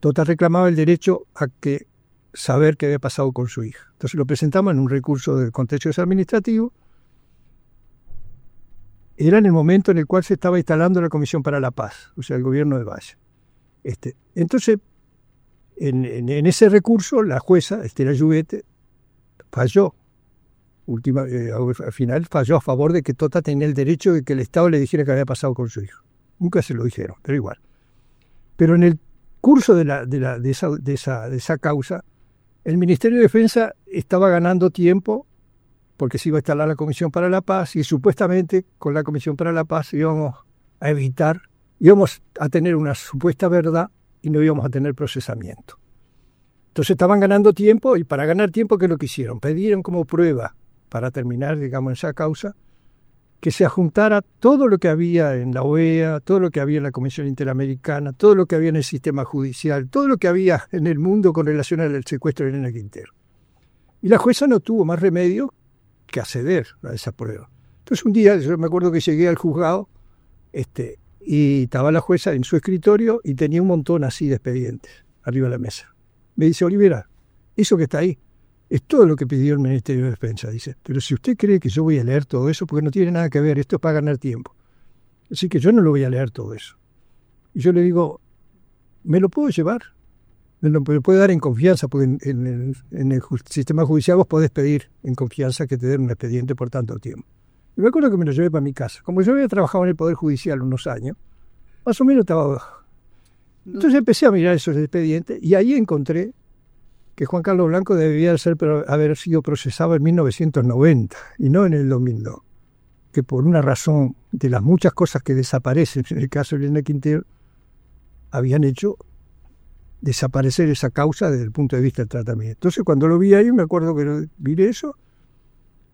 Tota reclamaba el derecho a que saber qué había pasado con su hija. Entonces lo presentamos en un recurso de contencioso administrativo era en el momento en el cual se estaba instalando la Comisión para la Paz, o sea, el gobierno de Valle. Este, entonces, en, ese recurso, la jueza, Estela Lluvete, falló. Última, eh, al final falló a favor de que Tota tenía el derecho de que el Estado le dijera qué había pasado con su hijo. Nunca se lo dijeron, pero igual. Pero en el curso de, la, de, la, de, esa, de, esa, de esa causa, el Ministerio de Defensa estaba ganando tiempo porque se iba a instalar la Comisión para la Paz y supuestamente con la Comisión para la Paz íbamos a evitar, íbamos a tener una supuesta verdad y no íbamos a tener procesamiento. Entonces estaban ganando tiempo y para ganar tiempo, ¿qué es lo que hicieron? Pidieron como prueba para terminar, digamos, esa causa, que se juntara todo lo que había en la OEA, todo lo que había en la Comisión Interamericana, todo lo que había en el sistema judicial, todo lo que había en el mundo con relación al secuestro de Elena Quintero. Y la jueza no tuvo más remedio que acceder a esa prueba. Entonces un día, yo me acuerdo que llegué al juzgado este, y estaba la jueza en su escritorio y tenía un montón así de expedientes arriba de la mesa. Me dice, Olivera, eso que está ahí, Es todo lo que pidió el Ministerio de Defensa, dice. Pero si usted cree que yo voy a leer todo eso, porque no tiene nada que ver, esto es para ganar tiempo. Así que yo no lo voy a leer todo eso. Y yo le digo, ¿me lo puedo llevar? Me lo puedo dar en confianza, porque en, el, en, el, sistema judicial vos podés pedir en confianza que te den un expediente por tanto tiempo. Y me acuerdo que me lo llevé para mi casa. Como yo había trabajado en el Poder Judicial unos años, más o menos estaba... Entonces empecé a mirar esos expedientes y ahí encontré que Juan Carlos Blanco debía ser, haber sido procesado en 1990 y no en el 2002. Que por una razón de las muchas cosas que desaparecen en el caso de Elena Quintero, habían hecho desaparecer esa causa desde el punto de vista del tratamiento. Entonces, cuando lo vi ahí, me acuerdo que miré eso,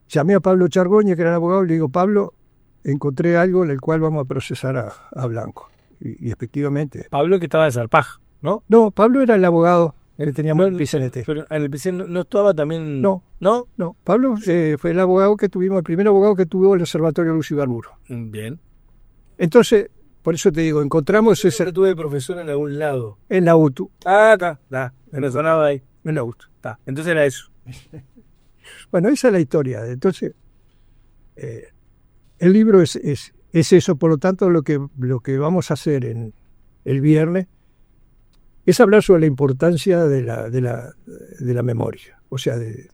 llamé a Pablo Chargoña, que era el abogado, y le digo, Pablo, encontré algo en el cual vamos a procesar a, Blanco. Y, efectivamente. Pablo que estaba de Zarpaj, ¿no? No, Pablo era el abogado. Él tenía el PCNT. Pero en el PCNT no, estaba también. No, no, no. Pablo eh, fue el abogado que tuvimos, el primer abogado que tuvo el Observatorio Lucio Ibarburo. Mm, bien. Entonces, por eso te digo, encontramos ese. Yo tuve profesor en algún lado. En la UTU. Ah, está, está. Me sonaba ahí. En la UTU. Está. Entonces era eso. bueno, esa es la historia. Entonces, eh, el libro es, es, es, eso. Por lo tanto, lo que, lo que vamos a hacer en el viernes es hablar sobre la importancia de la, de la, de la memoria. O sea, de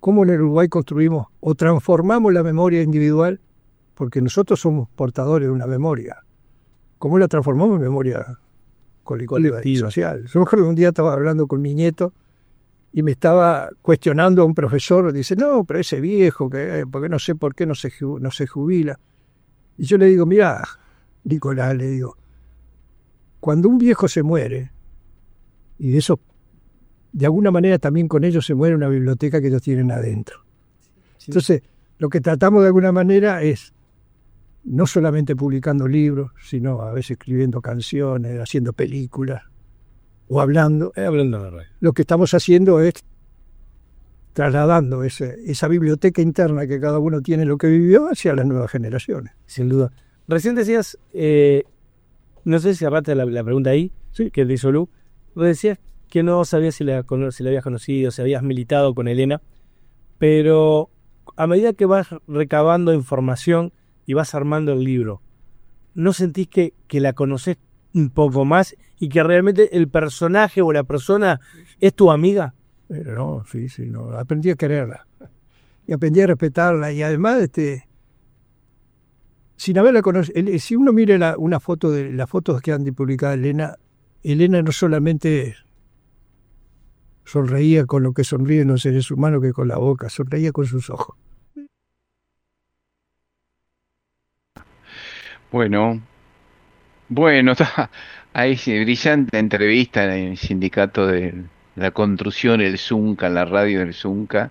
cómo en el Uruguay construimos o transformamos la memoria individual, porque nosotros somos portadores de una memoria cómo la transformamos en memoria colectiva y social. Yo que un día estaba hablando con mi nieto y me estaba cuestionando a un profesor, dice, no, pero ese viejo, que, porque no sé por qué no se, no se jubila. Y yo le digo, mira, Nicolás, le digo, cuando un viejo se muere, y de eso, de alguna manera también con ellos se muere una biblioteca que ellos tienen adentro. Entonces, lo que tratamos de alguna manera es no solamente publicando libros, sino a veces escribiendo canciones, haciendo películas o hablando. Eh, hablando Lo que estamos haciendo es trasladando esa biblioteca interna que cada uno tiene lo que vivió hacia las nuevas generaciones. Sin duda. Recién decías, eh, no sé si agarraste la, la, pregunta ahí, sí. que hizo Lu, vos decías que no sabías si la, si la habías conocido, si habías militado con Elena, pero a medida que vas recabando información, y vas armando el libro, ¿no sentís que, que la conoces un poco más y que realmente el personaje o la persona es tu amiga? Pero no, sí, sí, no. Aprendí a quererla y aprendí a respetarla y además, este, sin haberla conocido, si uno mire la, una foto de las fotos que han publicado Elena, Elena no solamente sonreía con lo que sonríen los seres humanos que con la boca, sonreía con sus ojos. Bueno, bueno, hay brillante entrevista en el sindicato de la construcción, el Zunca, en la radio del Zunca,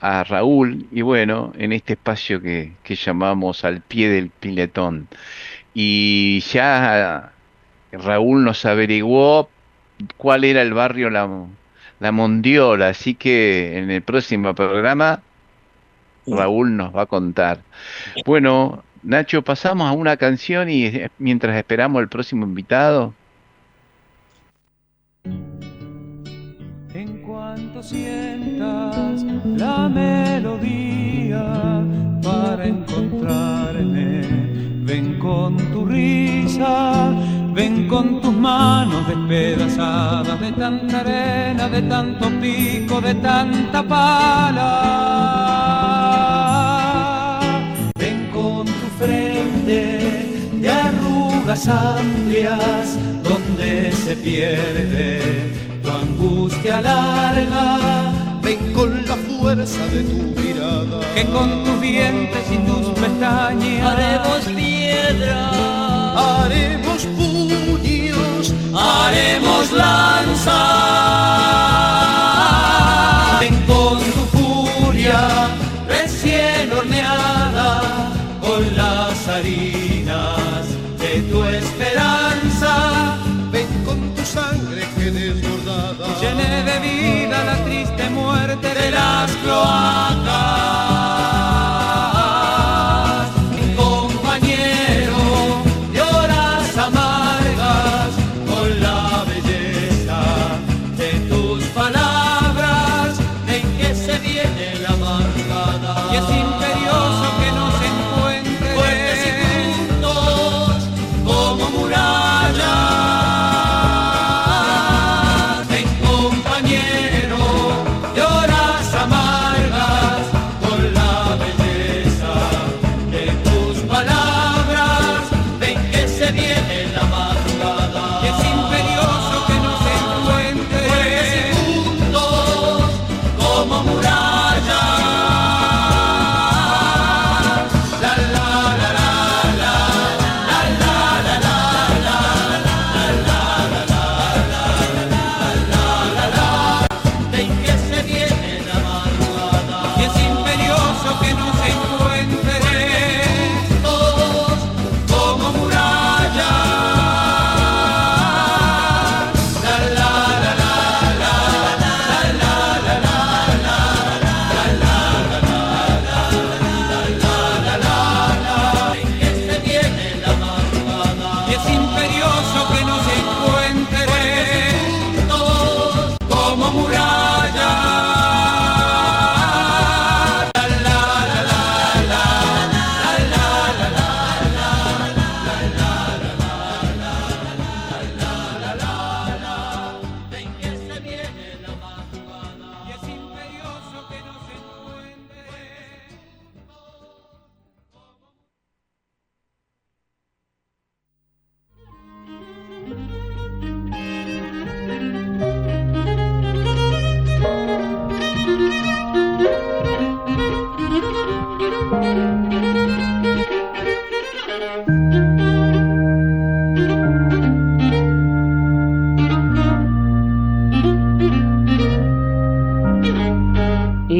a Raúl, y bueno, en este espacio que, que llamamos al pie del piletón. Y ya Raúl nos averiguó cuál era el barrio La, la Mondiola, así que en el próximo programa Raúl nos va a contar. Bueno, Nacho, pasamos a una canción y mientras esperamos el próximo invitado. En cuanto sientas la melodía para encontrarme, ven con tu risa, ven con tus manos despedazadas de tanta arena, de tanto pico, de tanta pala. De arrugas amplias donde se pierde tu angustia larga. Ven con la fuerza de tu mirada, que con tus dientes y tus pestañas haremos piedra, haremos puños, haremos lanza. Ven con tu furia recién horneada las harinas de tu esperanza. Ven con tu sangre que desbordada llene de vida la triste muerte de las cloacas.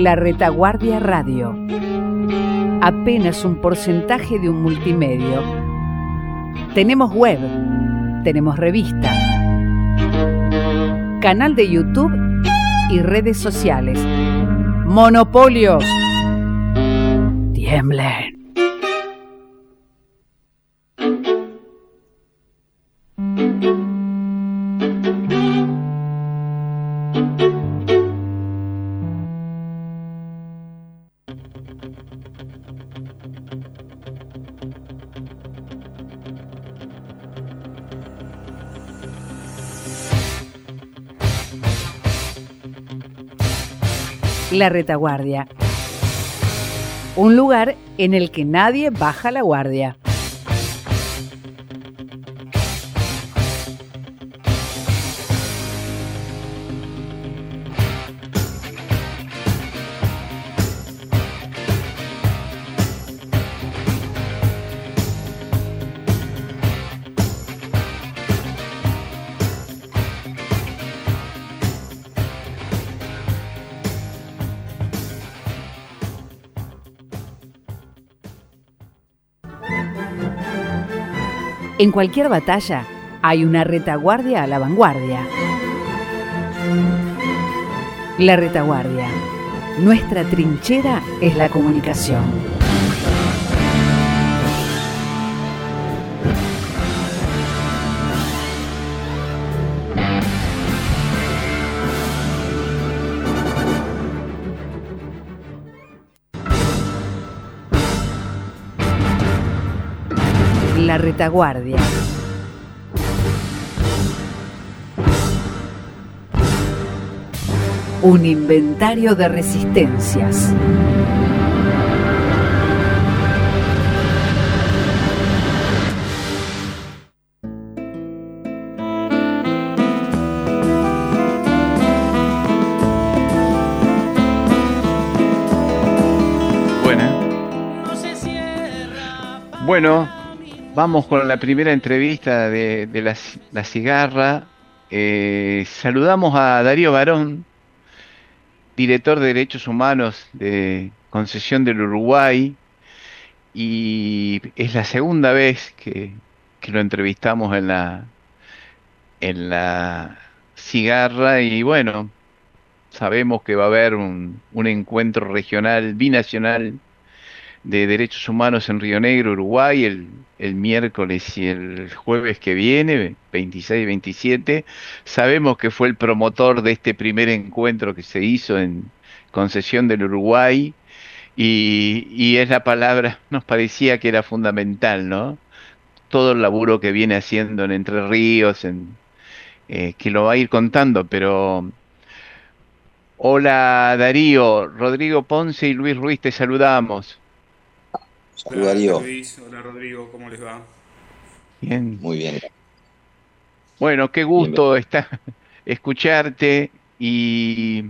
La Retaguardia Radio. Apenas un porcentaje de un multimedio. Tenemos web, tenemos revista, canal de YouTube y redes sociales. Monopolios. Tiemblen. La retaguardia. Un lugar en el que nadie baja la guardia. En cualquier batalla hay una retaguardia a la vanguardia. La retaguardia. Nuestra trinchera es la comunicación. La retaguardia. Un inventario de resistencias. Buena. Bueno, vamos con la primera entrevista de, la, cigarra. Eh, saludamos a Darío Barón, director de Derechos Humanos de Concesión del Uruguay, y es la segunda vez que, lo entrevistamos en la, en la cigarra, y bueno, sabemos que va a haber un encuentro regional, binacional, de Derechos Humanos en Río Negro, Uruguay, el, el, miércoles y el jueves que viene, 26 y 27. Sabemos que fue el promotor de este primer encuentro que se hizo en concesión del Uruguay Y, y es la palabra, nos parecía que era fundamental, ¿no? Todo el laburo que viene haciendo en Entre Ríos, en, eh, que lo va a ir contando, pero... Hola Darío, Rodrigo Ponce y Luis Ruiz, te saludamos. Hola. Luis, hola Rodrigo, ¿cómo les va? Bien. Muy bien. Bueno, qué gusto está escucharte y,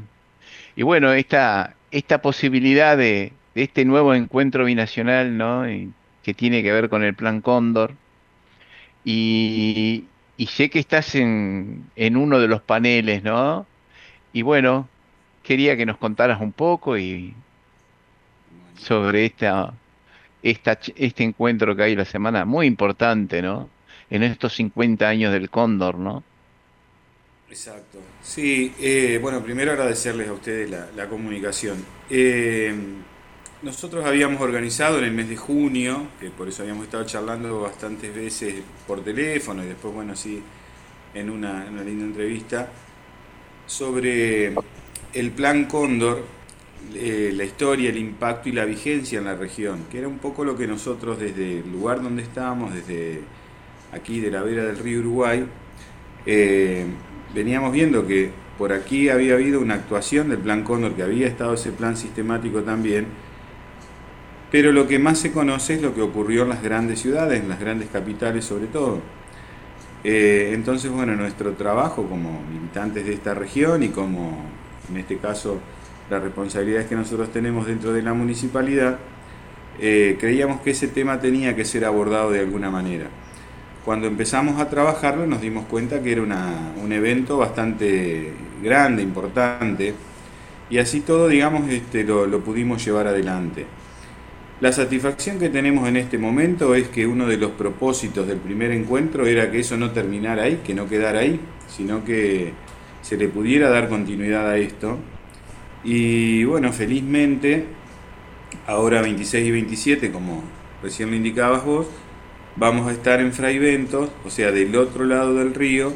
y bueno, esta, esta posibilidad de, de este nuevo encuentro binacional, ¿no? Y que tiene que ver con el Plan Cóndor. Y, y sé que estás en, en uno de los paneles, ¿no? Y bueno, quería que nos contaras un poco y sobre esta, esta, este encuentro que hay la semana, muy importante, ¿no? En estos 50 años del Cóndor, ¿no? Exacto. Sí, eh, bueno, primero agradecerles a ustedes la, la comunicación. Eh, nosotros habíamos organizado en el mes de junio, que por eso habíamos estado charlando bastantes veces por teléfono y después, bueno, sí, en una, en una linda entrevista, sobre el Plan Cóndor, eh, la historia, el impacto y la vigencia en la región, que era un poco lo que nosotros desde el lugar donde estábamos, desde aquí de la vera del río Uruguay, eh, veníamos viendo que por aquí había habido una actuación del Plan Cóndor, que había estado ese plan sistemático también, pero lo que más se conoce es lo que ocurrió en las grandes ciudades, en las grandes capitales sobre todo. Eh, entonces, bueno, nuestro trabajo como militantes de esta región y como, en este caso, las responsabilidades que nosotros tenemos dentro de la municipalidad, eh, creíamos que ese tema tenía que ser abordado de alguna manera. Cuando empezamos a trabajarlo nos dimos cuenta que era una- un evento bastante grande, importante, y así todo, digamos, este, lo, lo pudimos llevar adelante. La satisfacción que tenemos en este momento es que uno de los propósitos del primer encuentro era que eso no terminara ahí, que no quedara ahí, sino que se le pudiera dar continuidad a esto. Y bueno, felizmente, ahora 26 y 27, como recién lo indicabas vos, vamos a estar en Fraiventos, o sea, del otro lado del río,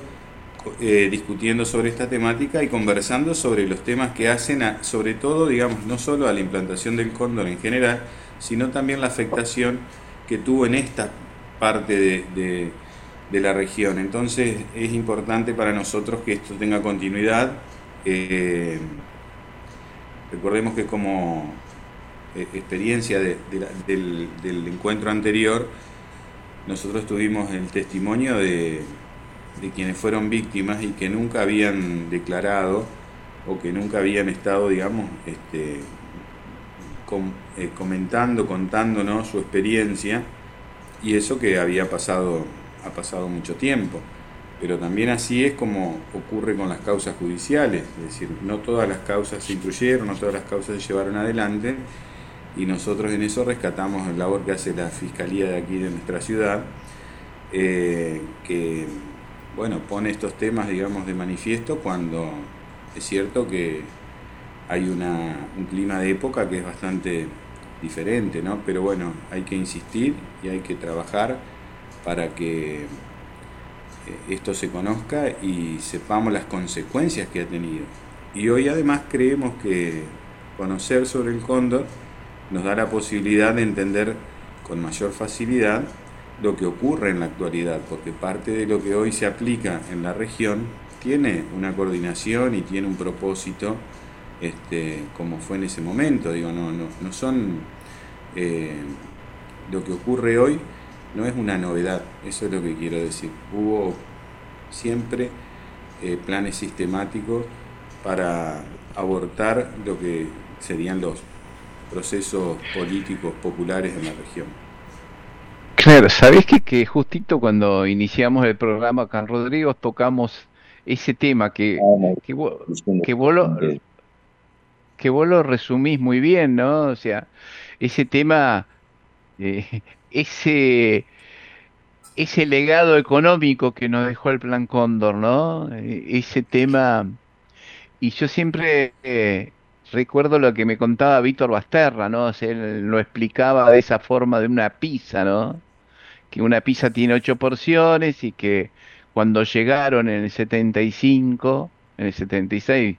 eh, discutiendo sobre esta temática y conversando sobre los temas que hacen, a- sobre todo, digamos, no solo a la implantación del cóndor en general, sino también la afectación que tuvo en esta parte de, de- de la región. Entonces es importante para nosotros que esto tenga continuidad. Eh, recordemos que como eh, experiencia del, encuentro anterior, nosotros tuvimos el testimonio de, quienes fueron víctimas y que nunca habían declarado o que nunca habían estado, digamos, este, eh, comentando, contándonos su experiencia y eso que había pasado, ha pasado mucho tiempo. Pero también así es como ocurre con las causas judiciales, es decir, no todas las causas se incluyeron, no todas las causas se llevaron adelante y nosotros en eso rescatamos la labor que hace la Fiscalía de aquí de nuestra ciudad, eh, que bueno, pone estos temas, digamos, de manifiesto cuando es cierto que hay una, un clima de época que es bastante diferente, ¿no? Pero bueno, hay que insistir y hay que trabajar para que esto se conozca y sepamos las consecuencias que ha tenido. Y hoy además creemos que conocer sobre el cóndor nos da la posibilidad de entender con mayor facilidad lo que ocurre en la actualidad, porque parte de lo que hoy se aplica en la región tiene una coordinación y tiene un propósito, este, como fue en ese momento. Digo, no, no, no son eh, lo que ocurre hoy no es una novedad, eso es lo que quiero decir. Hubo siempre eh, planes sistemáticos para abortar lo que serían los procesos políticos populares en la región. Claro, ¿sabés que, que justito cuando iniciamos el programa con Rodrigo tocamos ese tema que, que, vos, que, vos lo, que vos lo resumís muy bien, ¿no? O sea, ese tema, eh, ese, ese legado económico que nos dejó el Plan Cóndor, ¿no? Eh, Ese tema, y yo siempre eh, recuerdo lo que me contaba Víctor Basterra, ¿no? Él lo explicaba de esa forma de una pizza, ¿no? Que una pizza tiene ocho porciones y que cuando llegaron en el 75, en el 76,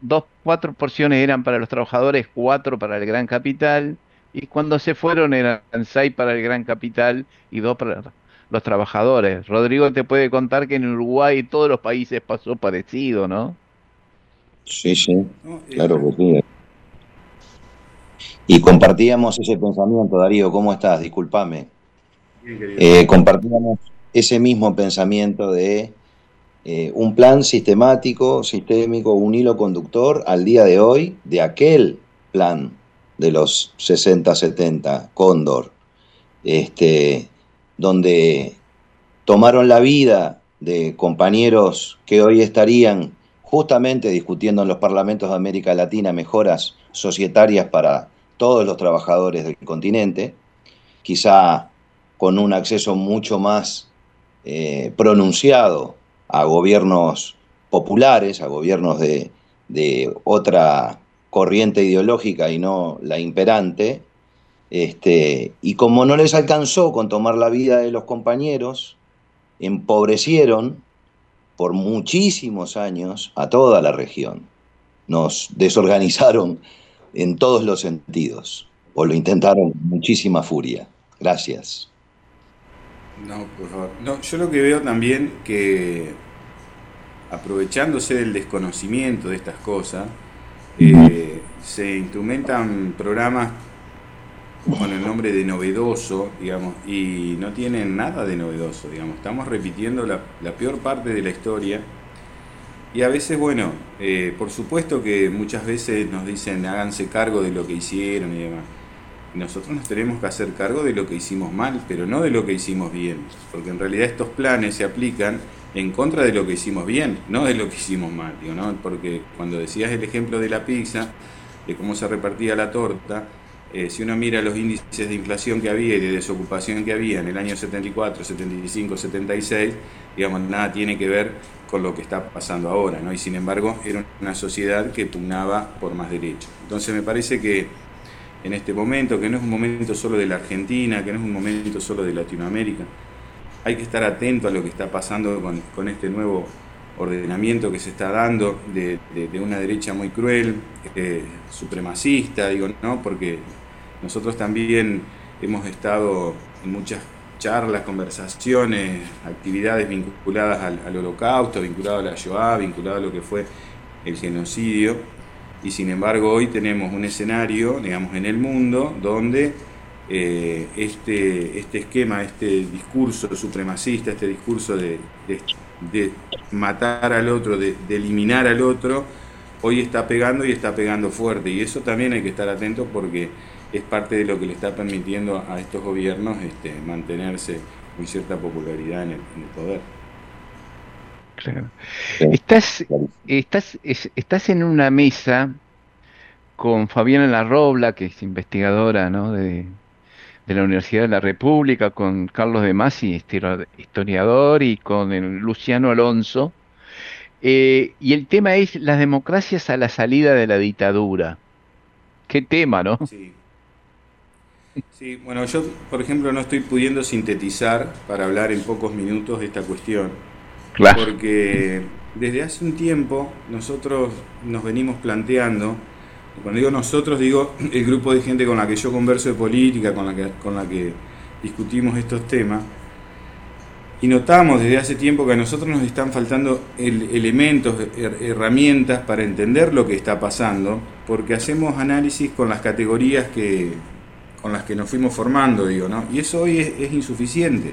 dos, cuatro porciones eran para los trabajadores, cuatro para el gran capital, y cuando se fueron eran seis para el gran capital y dos para los trabajadores. Rodrigo te puede contar que en Uruguay y todos los países pasó parecido, ¿no? Sí, sí, claro que sí. Y compartíamos ese pensamiento, Darío, ¿cómo estás? Disculpame. Eh, compartíamos ese mismo pensamiento de eh, un plan sistemático, sistémico, un hilo conductor al día de hoy de aquel plan de los 60-70, Cóndor, este, donde tomaron la vida de compañeros que hoy estarían justamente discutiendo en los parlamentos de América Latina mejoras societarias para todos los trabajadores del continente, quizá con un acceso mucho más eh, pronunciado a gobiernos populares, a gobiernos de, otra corriente ideológica y no la imperante, este, y como no les alcanzó con tomar la vida de los compañeros, empobrecieron por muchísimos años a toda la región. Nos desorganizaron en todos los sentidos, o lo intentaron con muchísima furia. Gracias. No, por favor. No, yo lo que veo también que aprovechándose del desconocimiento de estas cosas, eh, se instrumentan programas con el nombre de novedoso, digamos, y no tienen nada de novedoso, digamos. Estamos repitiendo la, peor parte de la historia. Y a veces, bueno, eh, por supuesto que muchas veces nos dicen háganse cargo de lo que hicieron y demás. Nosotros nos tenemos que hacer cargo de lo que hicimos mal, pero no de lo que hicimos bien. Porque en realidad estos planes se aplican en contra de lo que hicimos bien, no de lo que hicimos mal. Digo, ¿no? Porque cuando decías el ejemplo de la pizza, de cómo se repartía la torta, eh, si uno mira los índices de inflación que había y de desocupación que había en el año 74, 75, 76, digamos, nada tiene que ver con lo que está pasando ahora, ¿no? Y sin embargo, era una sociedad que pugnaba por más derechos. Entonces me parece que en este momento, que no es un momento solo de la Argentina, que no es un momento solo de Latinoamérica. Hay que estar atento a lo que está pasando con, este nuevo ordenamiento que se está dando de, una derecha muy cruel, eh, supremacista, digo, ¿no? Porque nosotros también hemos estado en muchas charlas, conversaciones, actividades vinculadas al, al holocausto, vinculadas a la Shoah, vinculadas a lo que fue el genocidio y sin embargo hoy tenemos un escenario, digamos, en el mundo donde eh, este, este esquema, este discurso supremacista, este discurso de, matar al otro, de, eliminar al otro, hoy está pegando y está pegando fuerte. Y eso también hay que estar atento porque es parte de lo que le está permitiendo a estos gobiernos este, mantenerse con cierta popularidad en el, poder. Estás, estás, estás en una mesa con Fabiana Larrobla, que es investigadora de, la Universidad de la República, con Carlos de Masi, historiador, y con Luciano Alonso. Eh, y el tema es las democracias a la salida de la dictadura. Qué tema, ¿no? Sí. Sí, bueno, yo, por ejemplo, no estoy pudiendo sintetizar para hablar en pocos minutos de esta cuestión. Claro. Porque desde hace un tiempo nosotros nos venimos planteando cuando digo nosotros, digo el grupo de gente con la que yo converso de política, con la que, con la que discutimos estos temas. Y notamos desde hace tiempo que a nosotros nos están faltando elementos, herramientas para entender lo que está pasando, porque hacemos análisis con las categorías que, con las que nos fuimos formando, digo, ¿no? Y eso hoy es, insuficiente.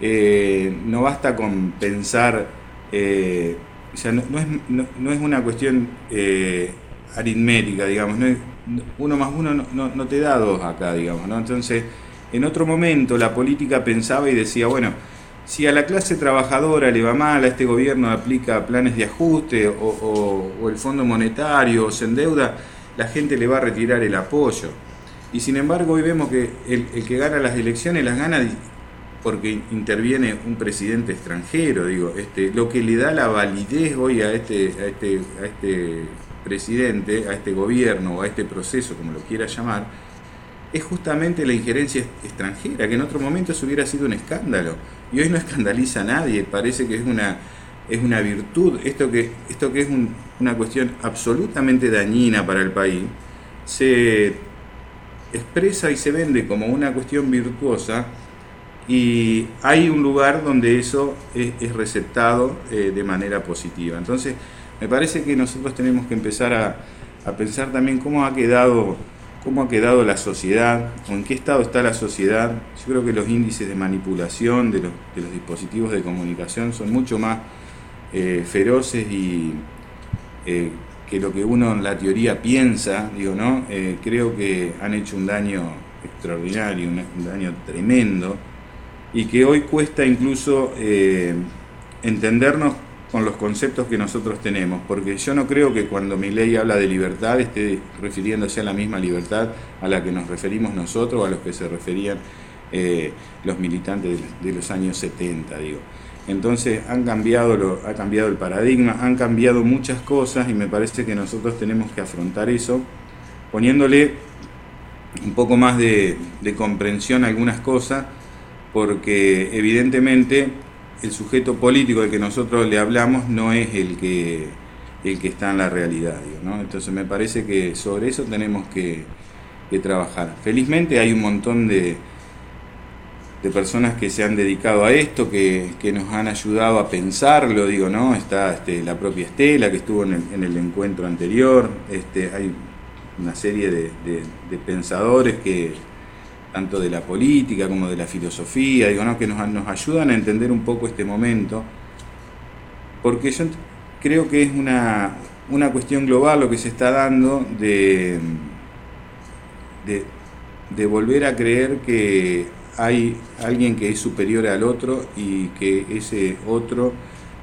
Eh, no basta con pensar, eh, o sea, no, es, no, es, una cuestión eh, aritmética, digamos. No uno más uno no, te da dos acá, digamos. ¿no? Entonces, en otro momento la política pensaba y decía, bueno, si a la clase trabajadora le va mal, a este gobierno aplica planes de ajuste o, el Fondo Monetario o se endeuda, la gente le va a retirar el apoyo. Y sin embargo hoy vemos que el, que gana las elecciones las gana porque interviene un presidente extranjero, digo, este, lo que le da la validez hoy a este, a este, a este presidente, a este gobierno o a este proceso, como lo quiera llamar, es justamente la injerencia extranjera, que en otro momento hubiera sido un escándalo. Y hoy no escandaliza a nadie, parece que es una, es una virtud, esto que, esto que es una cuestión absolutamente dañina para el país, se expresa y se vende como una cuestión virtuosa y hay un lugar donde eso es, receptado eh, de manera positiva. Entonces, me parece que nosotros tenemos que empezar a, a pensar también cómo ha quedado cómo ha quedado la sociedad o en qué estado está la sociedad. Yo creo que los índices de manipulación de los, de los dispositivos de comunicación son mucho más eh, feroces y eh, que lo que uno en la teoría piensa, digo, ¿no? Eh, creo que han hecho un daño extraordinario, un, daño tremendo, y que hoy cuesta incluso entendernos con los conceptos que nosotros tenemos, porque yo no creo que cuando mi ley habla de libertad esté refiriéndose a la misma libertad a la que nos referimos nosotros a los que se referían eh, los militantes de, los años 70, digo. Entonces han cambiado lo, ha cambiado el paradigma, han cambiado muchas cosas y me parece que nosotros tenemos que afrontar eso poniéndole un poco más de, de comprensión a algunas cosas, porque evidentemente el sujeto político del que nosotros le hablamos no es el que, el que está en la realidad. ¿no? Entonces me parece que sobre eso tenemos que, trabajar. Felizmente hay un montón de, de personas que se han dedicado a esto, que, nos han ayudado a pensarlo, digo, ¿no? Está este, la propia Estela que estuvo en el, en el encuentro anterior, este, hay una serie de pensadores que, tanto de la política como de la filosofía, digo, ¿no? que nos, nos ayudan a entender un poco este momento, porque yo creo que es una, una cuestión global lo que se está dando de, de, volver a creer que hay alguien que es superior al otro y que ese otro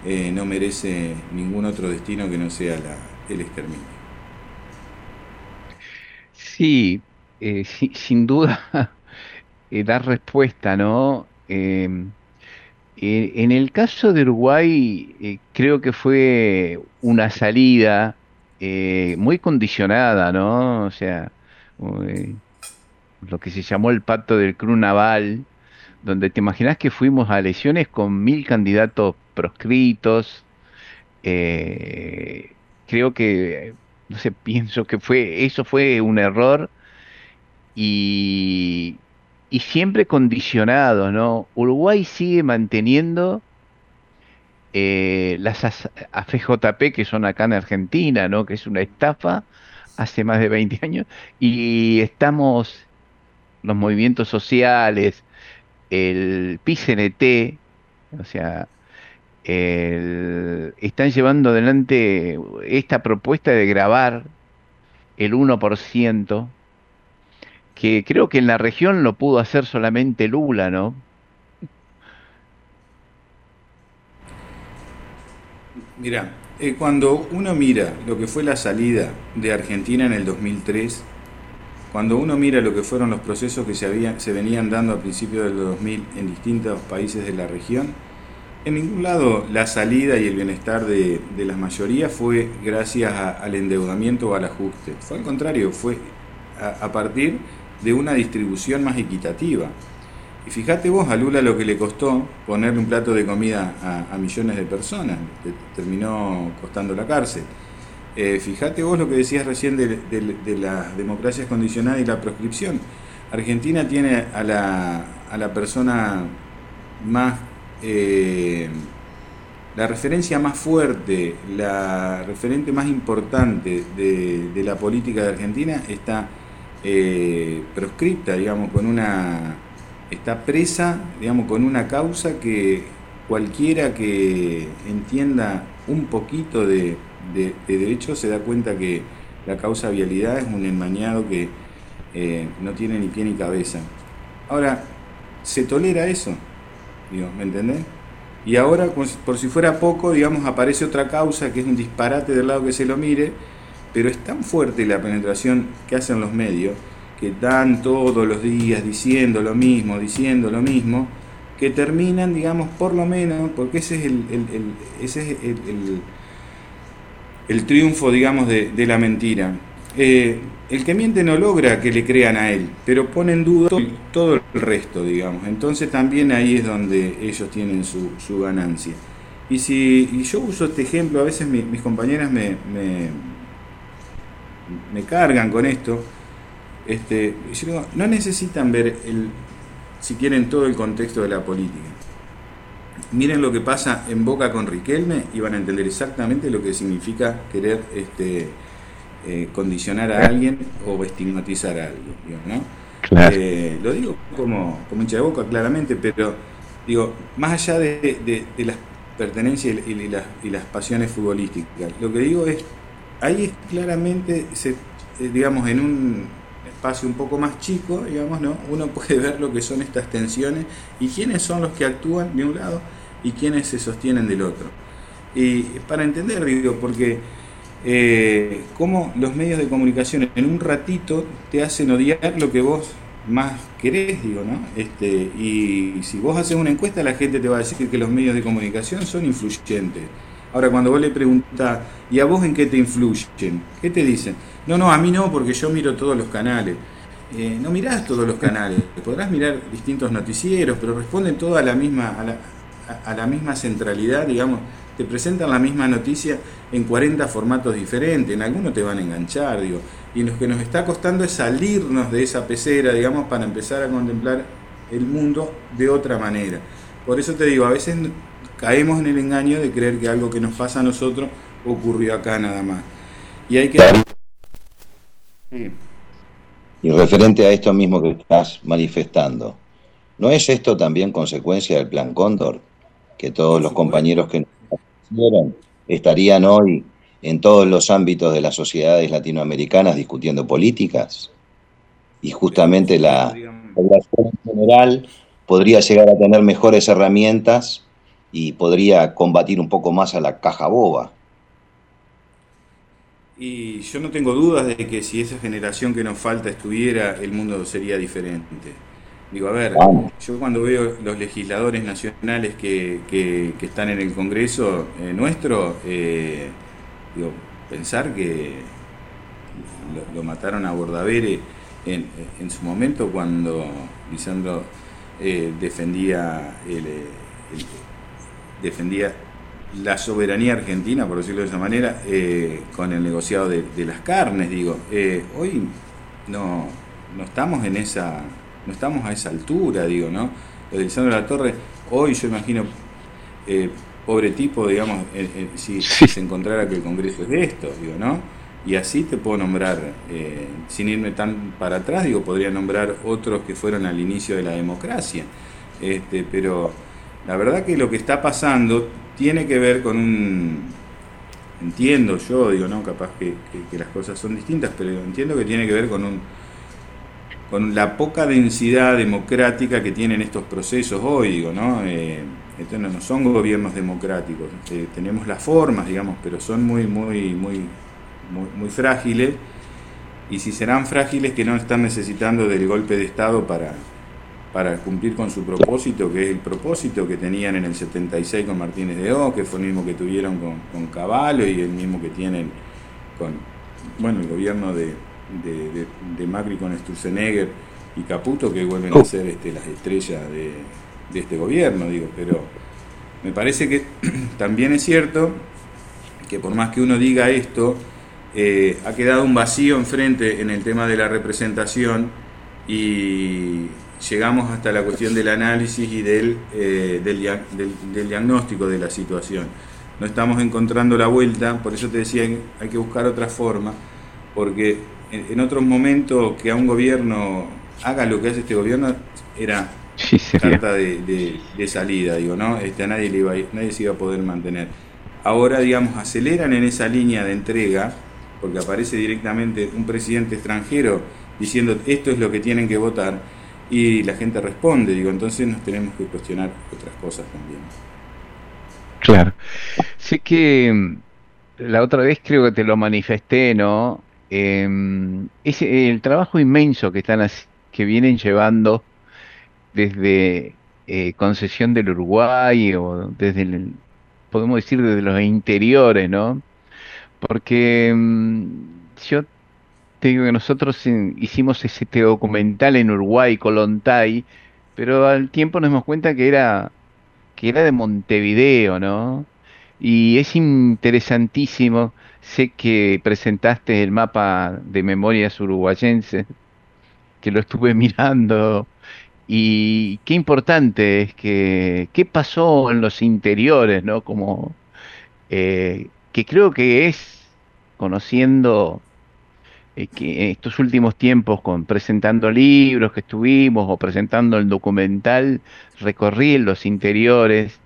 eh, no merece ningún otro destino que no sea la, el exterminio. Sí, eh, sin duda eh, dar respuesta, ¿no? Em, eh, en el caso de Uruguay, eh, creo que fue una salida muy condicionada, ¿no? O sea, lo que se llamó el pacto del Cruz Naval, donde te imaginas que fuimos a elecciones con mil candidatos proscritos. creo que, no sé, pienso que fue, eso fue un error y, y siempre condicionado, ¿no? Uruguay sigue manteniendo eh, las AFJP que son acá en Argentina, ¿no? Que es una estafa hace más de 20 años y estamos los movimientos sociales, el PCNT, o sea, están llevando adelante esta propuesta de grabar el 1% que creo que en la región lo pudo hacer solamente Lula, ¿no? Mira, eh, cuando uno mira lo que fue la salida de Argentina en el 2003, cuando uno mira lo que fueron los procesos que se, venían dando a principios del 2000 en distintos países de la región, en ningún lado la salida y el bienestar de, las mayorías fue gracias al endeudamiento o al ajuste. Fue al contrario, fue a partir de una distribución más equitativa. Y fíjate vos a Lula lo que le costó ponerle un plato de comida a, millones de personas, terminó costando la cárcel. Eh, fíjate vos lo que decías recién de, las democracias condicionadas y la proscripción. Argentina tiene a la, a la persona más, eh, la referencia más fuerte, la referente más importante de, de la política de Argentina está eh, proscripta, digamos, con una. está presa, digamos, con una causa que cualquiera que entienda un poquito de, derecho se da cuenta que la causa vialidad es un enmañado que eh, no tiene ni pie ni cabeza. Ahora, ¿se tolera eso? Digo, ¿Me entendés? Y ahora, por si fuera poco, digamos, aparece otra causa que es un disparate del lado que se lo mire, pero es tan fuerte la penetración que hacen los medios, que dan todos los días diciendo lo mismo, diciendo lo mismo, que terminan, digamos, por lo menos, porque ese es el, ese es el, el, triunfo, digamos, de, la mentira. Eh, el que miente no logra que le crean a él, pero pone en duda todo el resto, digamos. Entonces también ahí es donde ellos tienen su, su ganancia. Y si y yo uso este ejemplo, a veces mis compañeras me, cargan con esto. Este, yo digo, no necesitan ver el, si quieren todo el contexto de la política. Miren lo que pasa en Boca con Riquelme y van a entender exactamente lo que significa querer este, eh, condicionar a alguien o estigmatizar a alguien. ¿no? Eh, lo digo como, como hincha de Boca claramente, pero digo, más allá de, las pertenencias y, las, y, las, pasiones futbolísticas, lo que digo es, ahí claramente, se, eh, digamos, en un espacio un poco más chico, digamos, ¿no? uno puede ver lo que son estas tensiones y quiénes son los que actúan de un lado y quiénes se sostienen del otro. Y para entender, digo, porque eh, cómo los medios de comunicación en un ratito te hacen odiar lo que vos más querés, digo, ¿no? Este, y si vos haces una encuesta, la gente te va a decir que los medios de comunicación son influyentes. Ahora, cuando vos le preguntás, ¿y a vos en qué te influyen? ¿Qué te dicen? No, no, a mí no, porque yo miro todos los canales. Eh, no mirás todos los canales, podrás mirar distintos noticieros, pero responden todos a la misma, a la, a la misma centralidad, digamos, te presentan la misma noticia en 40 formatos diferentes, en algunos te van a enganchar, digo, y lo que nos está costando es salirnos de esa pecera, digamos, para empezar a contemplar el mundo de otra manera. Por eso te digo, a veces caemos en el engaño de creer que algo que nos pasa a nosotros ocurrió acá nada más. Y hay que... Y referente a esto mismo que estás manifestando, ¿no es esto también consecuencia del Plan Cóndor? Que todos los compañeros que nos estarían hoy en todos los ámbitos de las sociedades latinoamericanas discutiendo políticas y justamente la población en general podría llegar a tener mejores herramientas y podría combatir un poco más a la caja boba. Y yo no tengo dudas de que si esa generación que nos falta estuviera, el mundo sería diferente. Digo, a ver, yo cuando veo los legisladores nacionales que, que, están en el Congreso eh, nuestro, eh, digo, pensar que lo, mataron a Bordavere en, en, su momento cuando Lisandro eh, defendía el defendía la soberanía argentina, por decirlo de esa manera, eh, con el negociado de, las carnes, digo. Eh, hoy no, no estamos en esa, no estamos a esa altura, digo, ¿no? Lo de Lisandro de la Torre, hoy yo imagino, eh, pobre tipo, digamos, si, se encontrara que el Congreso es de esto, digo, ¿no? Y así te puedo nombrar, sin irme tan para atrás, digo, podría nombrar otros que fueron al inicio de la democracia. Este, pero la verdad que lo que está pasando tiene que ver con un... Entiendo yo, digo, no, capaz que, las cosas son distintas, pero entiendo que tiene que ver con un con la poca densidad democrática que tienen estos procesos hoy, digo, ¿no? Eh, no son gobiernos democráticos, eh, tenemos las formas, digamos, pero son muy, muy, muy, muy, muy frágiles, y si serán frágiles que no están necesitando del golpe de Estado para, para cumplir con su propósito, que es el propósito que tenían en el 76 con Martínez de O, que fue el mismo que tuvieron con, con Caballo y el mismo que tienen con bueno el gobierno de, de, Macri con Sturzenegger y Caputo, que vuelven a ser este, las estrellas de, de este gobierno, digo, pero me parece que también es cierto que por más que uno diga esto, eh, ha quedado un vacío enfrente en el tema de la representación y llegamos hasta la cuestión del análisis y del, eh, del, diagnóstico de la situación. No estamos encontrando la vuelta, por eso te decía, hay que buscar otra forma, porque en, otros momentos que a un gobierno haga lo que hace este gobierno era carta de, salida, digo, ¿no? Este, a nadie, le iba, nadie se iba a poder mantener. Ahora, digamos, aceleran en esa línea de entrega, porque aparece directamente un presidente extranjero diciendo esto es lo que tienen que votar, y la gente responde, digo, entonces nos tenemos que cuestionar otras cosas también. Claro. Sé que mm, la otra vez creo que te lo manifesté, ¿no? Eh, es el trabajo inmenso que están que vienen llevando desde eh, concesión del Uruguay o desde el, podemos decir desde los interiores, ¿no? Porque mm, yo te digo que nosotros hicimos ese documental en Uruguay, Colontay, pero al tiempo nos dimos cuenta que era que era de Montevideo, ¿no? Y es interesantísimo, sé que presentaste el mapa de memorias uruguayenses, que lo estuve mirando, y qué importante es que, qué pasó en los interiores, ¿no? Como, eh, que creo que es, conociendo eh, que estos últimos tiempos, con presentando libros que estuvimos o presentando el documental, recorrí en los interiores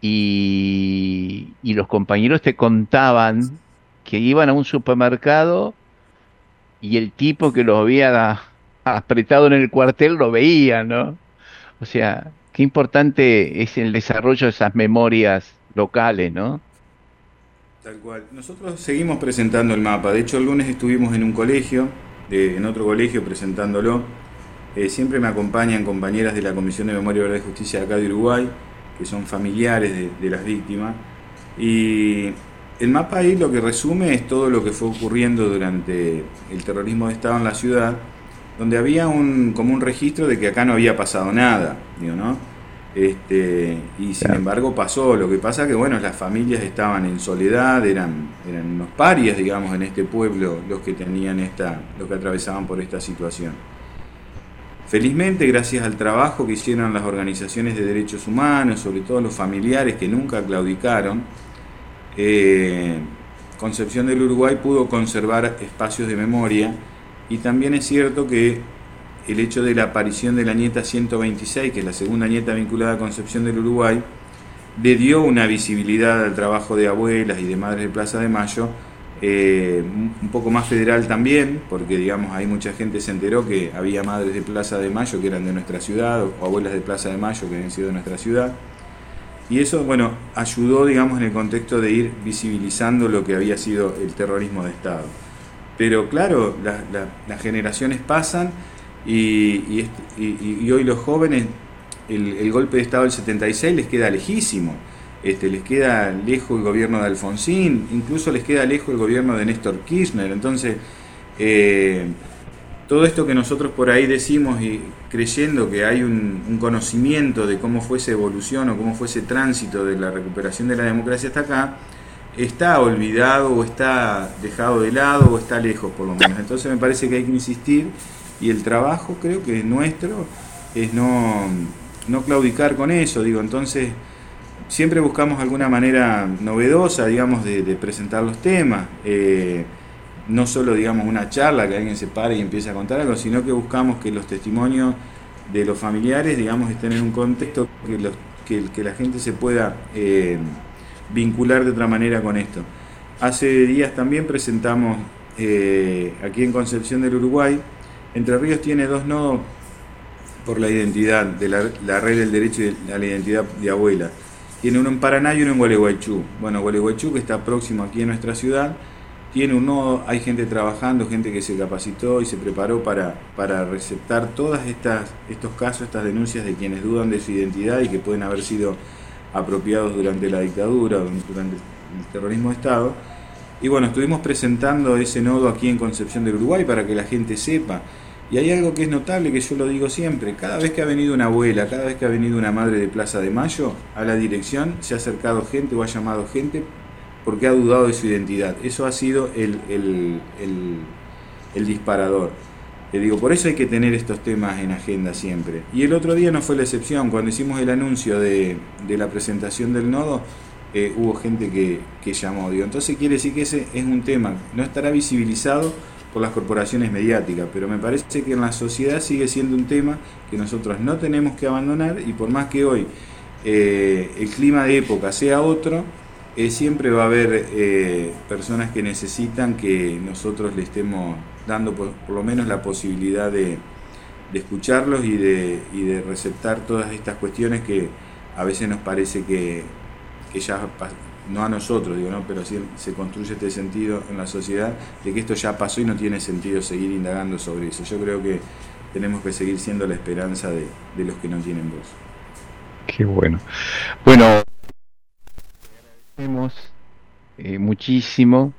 y, y los compañeros te contaban que iban a un supermercado y el tipo que los había apretado en el cuartel lo veía, ¿no? O sea, qué importante es el desarrollo de esas memorias locales, ¿no? Tal cual. Nosotros seguimos presentando el mapa. De hecho, el lunes estuvimos en un colegio, en otro colegio presentándolo. Eh, siempre me acompañan compañeras de la Comisión de Memoria, Verdad y Justicia de acá de Uruguay, que son familiares de las víctimas. Y el mapa ahí lo que resume es todo lo que fue ocurriendo durante el terrorismo de Estado en la ciudad, donde había un, como un registro de que acá no había pasado nada, digo, ¿no? Este, y sin embargo pasó, lo que pasa que bueno, las familias estaban en soledad, eran, eran unos parias, digamos, en este pueblo los que tenían esta, los que atravesaban por esta situación. Felizmente, gracias al trabajo que hicieron las organizaciones de derechos humanos, sobre todo los familiares que nunca claudicaron, eh, Concepción del Uruguay pudo conservar espacios de memoria. Y también es cierto que el hecho de la aparición de la nieta 126, que es la segunda nieta vinculada a Concepción del Uruguay, le dio una visibilidad al trabajo de abuelas y de madres de Plaza de Mayo, eh, un poco más federal también, porque digamos ahí mucha gente se enteró que había madres de Plaza de Mayo que eran de nuestra ciudad, o abuelas de Plaza de Mayo que habían sido de nuestra ciudad. Y eso, bueno, ayudó, digamos, en el contexto de ir visibilizando lo que había sido el terrorismo de Estado. Pero claro, las generaciones pasan y, hoy los jóvenes, el, golpe de Estado del 76 les queda lejísimo. Este, les queda lejos el gobierno de Alfonsín, incluso les queda lejos el gobierno de Néstor Kirchner. Entonces, eh, todo esto que nosotros por ahí decimos y creyendo que hay un, conocimiento de cómo fue esa evolución o cómo fue ese tránsito de la recuperación de la democracia hasta acá, está olvidado o está dejado de lado o está lejos por lo menos. Entonces me parece que hay que insistir y el trabajo creo que es nuestro es no, no claudicar con eso, digo, entonces siempre buscamos alguna manera novedosa, digamos, de, presentar los temas. Eh, no solo digamos una charla que alguien se pare y empiece a contar algo, sino que buscamos que los testimonios de los familiares, digamos, estén en un contexto que, los, que, la gente se pueda eh, vincular de otra manera con esto. Hace días también presentamos eh, aquí en Concepción del Uruguay, Entre Ríos tiene dos nodos por la identidad, de la, red del derecho a la identidad de abuela. Tiene uno en Paraná y uno en Gualeguaychú. Bueno, Gualeguaychú que está próximo aquí en nuestra ciudad, tiene un nodo, hay gente trabajando, gente que se capacitó y se preparó para, para receptar estas estos casos, estas denuncias de quienes dudan de su identidad y que pueden haber sido apropiados durante la dictadura, durante el terrorismo de Estado. Y bueno, estuvimos presentando ese nodo aquí en Concepción del Uruguay para que la gente sepa. Y hay algo que es notable, que yo lo digo siempre, cada vez que ha venido una abuela, cada vez que ha venido una madre de Plaza de Mayo a la dirección, se ha acercado gente o ha llamado gente porque ha dudado de su identidad. Eso ha sido el, el, disparador. Le digo, por eso hay que tener estos temas en agenda siempre. Y el otro día no fue la excepción, cuando hicimos el anuncio de, la presentación del nodo, eh, hubo gente que, que llamó. Digo, entonces quiere decir que ese es un tema, no estará visibilizado por las corporaciones mediáticas, pero me parece que en la sociedad sigue siendo un tema que nosotros no tenemos que abandonar y por más que hoy eh, el clima de época sea otro, eh, siempre va a haber eh, personas que necesitan que nosotros le estemos dando por, lo menos la posibilidad de, escucharlos y de, y de, receptar todas estas cuestiones que a veces nos parece que, ya, no a nosotros, digo, ¿no? pero sí se construye este sentido en la sociedad de que esto ya pasó y no tiene sentido seguir indagando sobre eso. Yo creo que tenemos que seguir siendo la esperanza de, de los que no tienen voz. Qué bueno. Bueno, eh, muchísimo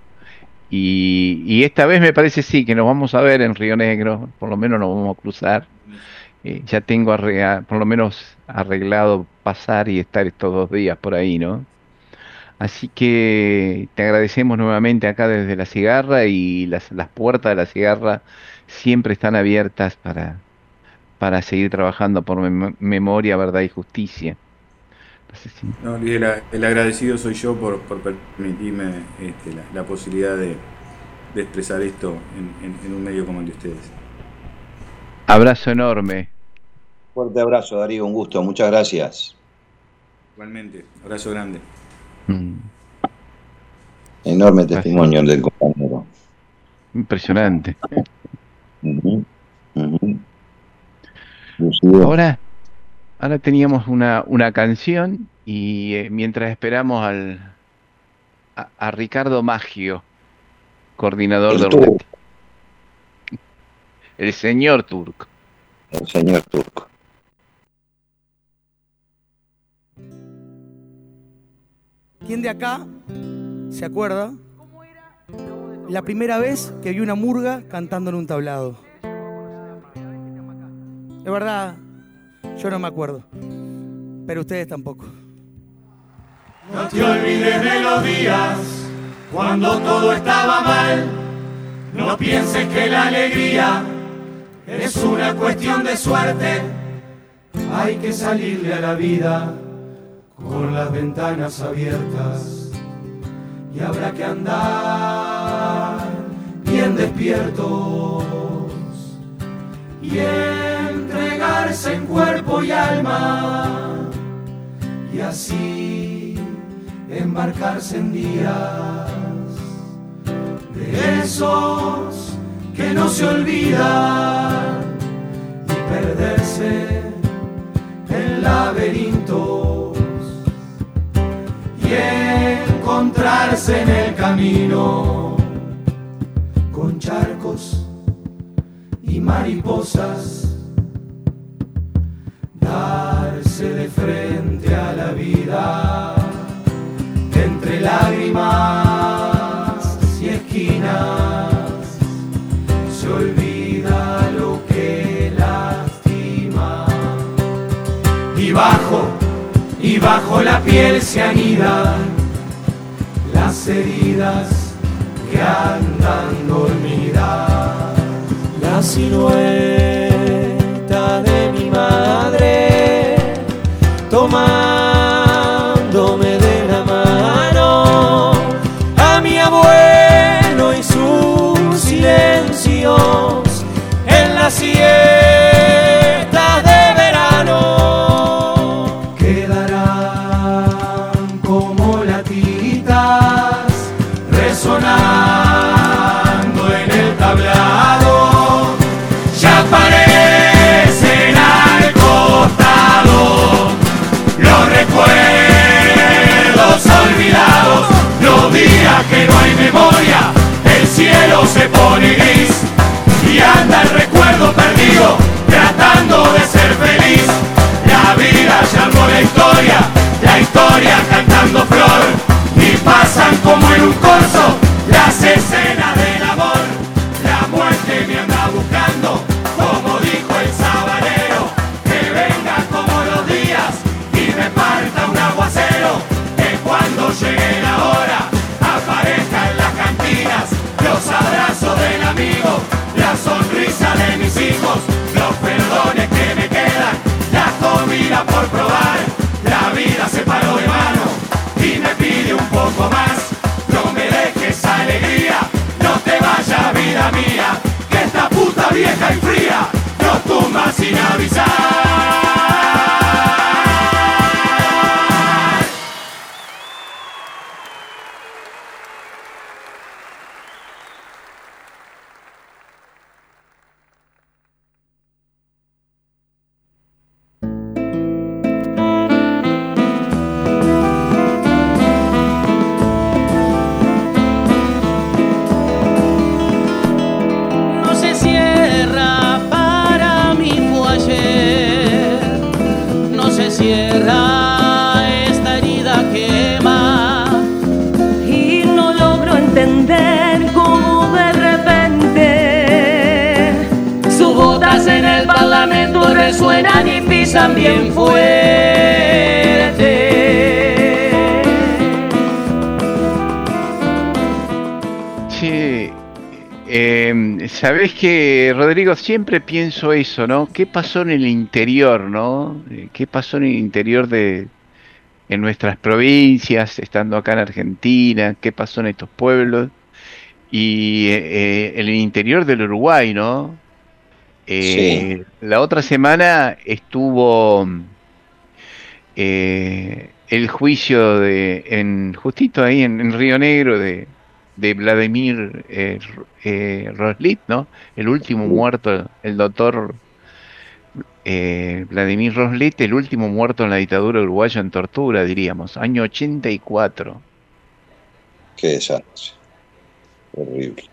y, esta vez me parece sí que nos vamos a ver en Río Negro, por lo menos nos vamos a cruzar. Eh, ya tengo por lo menos arreglado pasar y estar estos dos días por ahí, ¿no? Así que te agradecemos nuevamente acá desde la cigarra y las, las puertas de la cigarra siempre están abiertas para, para seguir trabajando por memoria, verdad y justicia. No, el, agradecido soy yo por, permitirme este, la, posibilidad de, expresar esto en, un medio como el de ustedes. Abrazo enorme. Fuerte abrazo, Darío, un gusto, muchas gracias. Igualmente, abrazo grande. Mm. Enorme testimonio del compañero. Impresionante. Ahora, ahora teníamos una, una canción y eh, mientras esperamos al, a, Ricardo Maggio, coordinador de Orleti. El señor Turco. El señor Turco. ¿Quién de acá se acuerda la primera vez que vi una murga cantando en un tablado? De verdad, yo no me acuerdo, pero ustedes tampoco. No te olvides de los días cuando todo estaba mal. No pienses que la alegría es una cuestión de suerte. Hay que salirle a la vida con las ventanas abiertas. Y habrá que andar bien despiertos y entregarse en cuerpo y alma. Y así embarcarse en días de esos que no se olvidan y perderse en laberintos encontrarse en el camino con charcos y mariposas, darse de frente a la vida entre lágrimas y esquinas, se olvida lo que lastima y bajo bajo la piel se anidan las heridas que andan dormidas. La silueta de mi madre tomándome no hay memoria, el cielo se pone gris y anda el recuerdo perdido, tratando de ser feliz. La vida llamó la historia, la historia cantando flor, y pasan como en un corso las escenas puta Sabés que, Rodrigo, siempre pienso eso, ¿no? ¿Qué pasó en el interior, ¿no? Eh, ¿Qué pasó en el interior de en nuestras provincias, estando acá en Argentina? ¿Qué pasó en estos pueblos? Y eh, en el interior del Uruguay, ¿no? Eh, La otra semana estuvo eh, el juicio de, en, justito ahí en Río Negro de de Vladimir eh, eh, Roslit, ¿no? El último muerto, el doctor eh, Vladimir Roslit, el último muerto en la dictadura uruguaya en tortura, diríamos, año 84. Qué desastre. Horrible.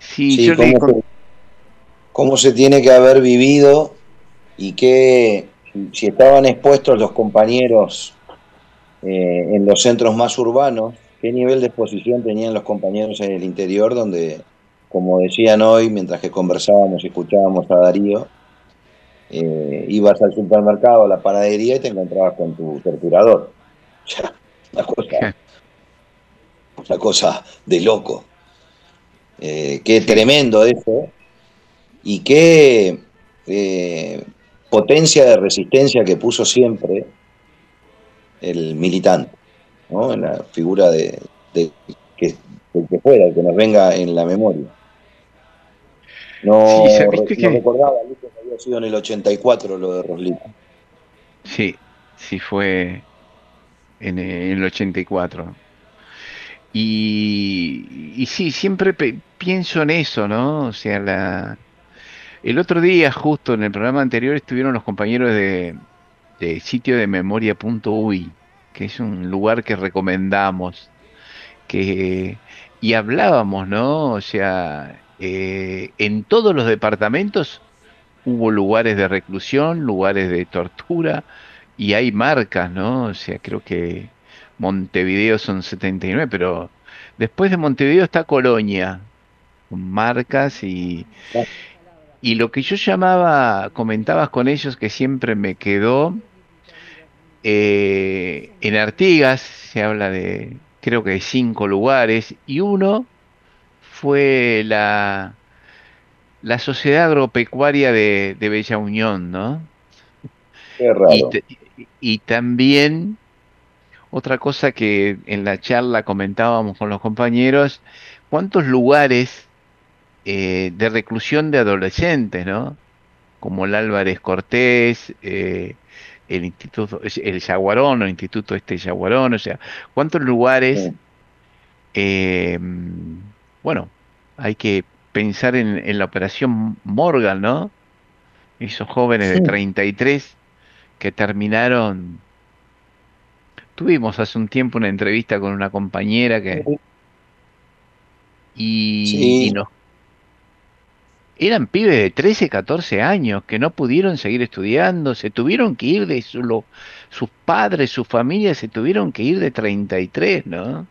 Sí, yo cómo, se, cómo se tiene que haber vivido y que si estaban expuestos los compañeros en los centros más urbanos, qué nivel de exposición tenían los compañeros en el interior, donde, como decían hoy, mientras que conversábamos y escuchábamos a Darío, eh, ibas al supermercado, a la panadería y te encontrabas con tu torturador. O sea, una cosa, de loco. Eh, qué tremendo eso. Y qué eh, potencia de resistencia que puso siempre el militante en la figura de, que, que fuera, que nos venga en la memoria. No, recordaba que había sido en el 84 lo de Roslita. Sí, sí fue en el 84. Y, y sí, siempre pienso en eso, ¿no? O sea, la, el otro día, justo en el programa anterior, estuvieron los compañeros de, de sitio de memoria.uy que es un lugar que recomendamos, que y hablábamos, ¿no? O sea, eh, en todos los departamentos hubo lugares de reclusión, lugares de tortura, y hay marcas, ¿no? O sea, creo que Montevideo son 79, pero después de Montevideo está Colonia, con marcas y, y lo que yo llamaba, comentabas con ellos que siempre me quedó, eh, en Artigas se habla de, creo que de cinco lugares, y uno fue la, la Sociedad Agropecuaria de, Bella Unión, ¿no? Y, también otra cosa que en la charla comentábamos con los compañeros, ¿cuántos lugares eh, de reclusión de adolescentes, ¿no? Como el Álvarez Cortés, eh, el instituto, el Yaguarón, el instituto este Yaguarón, o sea, cuántos lugares, eh, bueno, hay que pensar en, la operación Morgan, ¿no? Esos jóvenes de 33 que terminaron. Tuvimos hace un tiempo una entrevista con una compañera que. Y, y nos eran pibes de 13, 14 años que no pudieron seguir estudiando, se tuvieron que ir de su, sus padres, su familia se tuvieron que ir de 33, ¿no?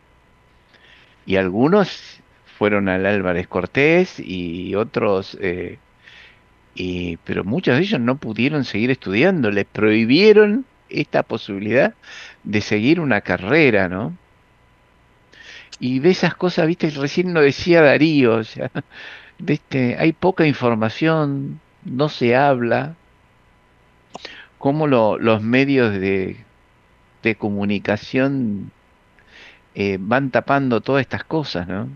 Y algunos fueron al Álvarez Cortés y otros, eh, y, pero muchos de ellos no pudieron seguir estudiando, les prohibieron esta posibilidad de seguir una carrera, ¿no? Y de esas cosas, viste, recién lo decía Darío, o sea, este, hay poca información, no se habla, cómo los medios de, comunicación eh, van tapando todas estas cosas, ¿no?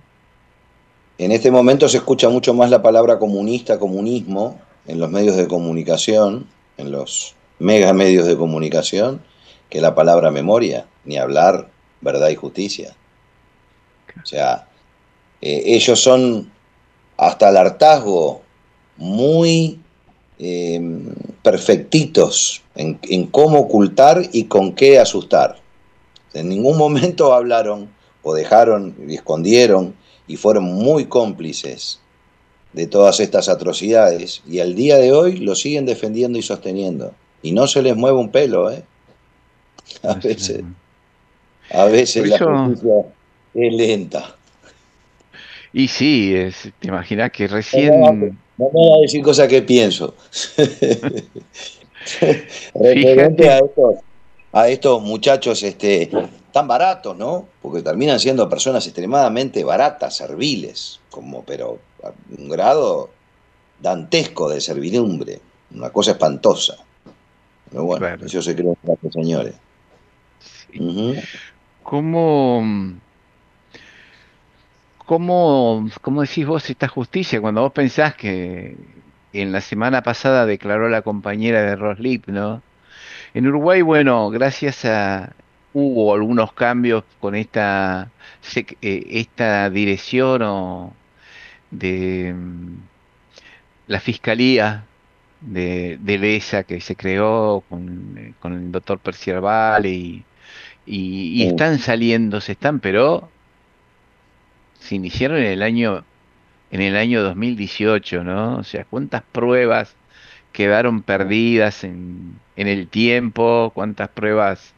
En este momento se escucha mucho más la palabra comunista, comunismo, en los medios de comunicación, en los mega medios de comunicación, que la palabra memoria, ni hablar verdad y justicia. O sea, eh, ellos son hasta el hartazgo, muy eh, perfectitos en, cómo ocultar y con qué asustar. En ningún momento hablaron o dejaron y escondieron y fueron muy cómplices de todas estas atrocidades y al día de hoy lo siguen defendiendo y sosteniendo. Y no se les mueve un pelo, ¿eh? A veces, a veces la justicia es lenta. Y sí, es, te imaginas que recién... No, me voy a decir cosas que pienso. Referente a estos, a estos muchachos este, tan baratos, ¿no? Porque terminan siendo personas extremadamente baratas, serviles, como, pero un grado dantesco de servidumbre, una cosa espantosa. Pero bueno, eso se cree en señores. ¿Cómo, cómo, cómo decís vos esta justicia cuando vos pensás que en la semana pasada declaró la compañera de Roslip, ¿no? En Uruguay, bueno, gracias a hubo algunos cambios con esta eh, esta dirección o de mm, la fiscalía de, de que se creó con, eh, con el doctor Percival y, y, están saliendo, se están, pero se iniciaron en el año en el año 2018, ¿no? O sea, cuántas pruebas quedaron perdidas en, en el tiempo, cuántas pruebas,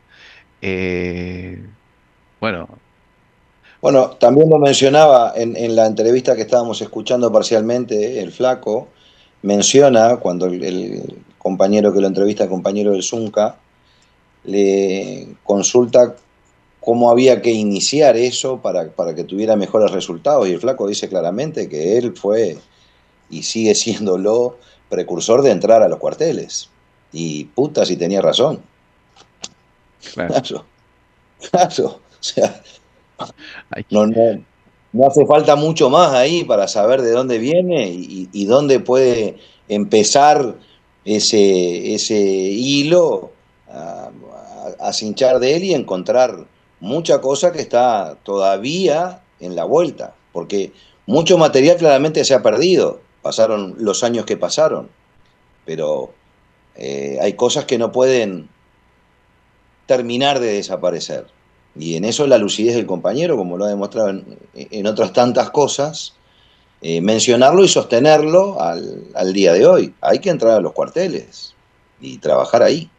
eh, bueno. Bueno, también lo mencionaba en, en, la entrevista que estábamos escuchando parcialmente, el flaco menciona cuando el, compañero que lo entrevista, el compañero del Zunca, le consulta cómo había que iniciar eso para, para, que tuviera mejores resultados. Y el flaco dice claramente que él fue y sigue siéndolo precursor de entrar a los cuarteles. Y puta si tenía razón. Claro. Claro. O sea, no, no, no, hace falta mucho más ahí para saber de dónde viene y, y dónde puede empezar ese, ese hilo a, a, cinchar de él y encontrar mucha cosa que está todavía en la vuelta, porque mucho material claramente se ha perdido, pasaron los años que pasaron, pero eh, hay cosas que no pueden terminar de desaparecer. Y en eso la lucidez del compañero, como lo ha demostrado en, otras tantas cosas, eh, mencionarlo y sostenerlo al, al, día de hoy. Hay que entrar a los cuarteles y trabajar ahí.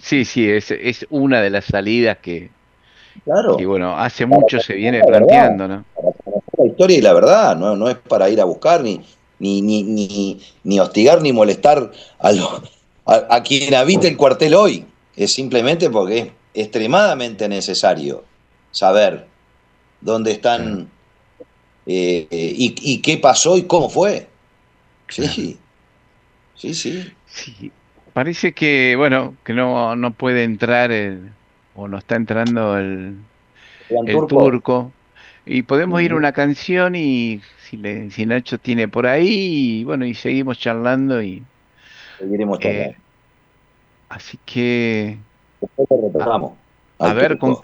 Sí, sí, es, es una de las salidas que, claro. y bueno, hace mucho se viene planteando, ¿no? La historia y la verdad, no, no es para ir a buscar ni, ni, ni, ni, ni hostigar ni molestar a, lo, a, quien habita el cuartel hoy. Es simplemente porque es extremadamente necesario saber dónde están eh, eh, y, y, qué pasó y cómo fue. Sí, sí, sí. sí. Parece que, bueno, que no, no puede entrar el, o no está entrando el, el turco. Y podemos ir a una canción y si, le, si Nacho tiene por ahí, y bueno, y seguimos charlando y... Seguiremos charlando. Eh, así que... A, a ver con...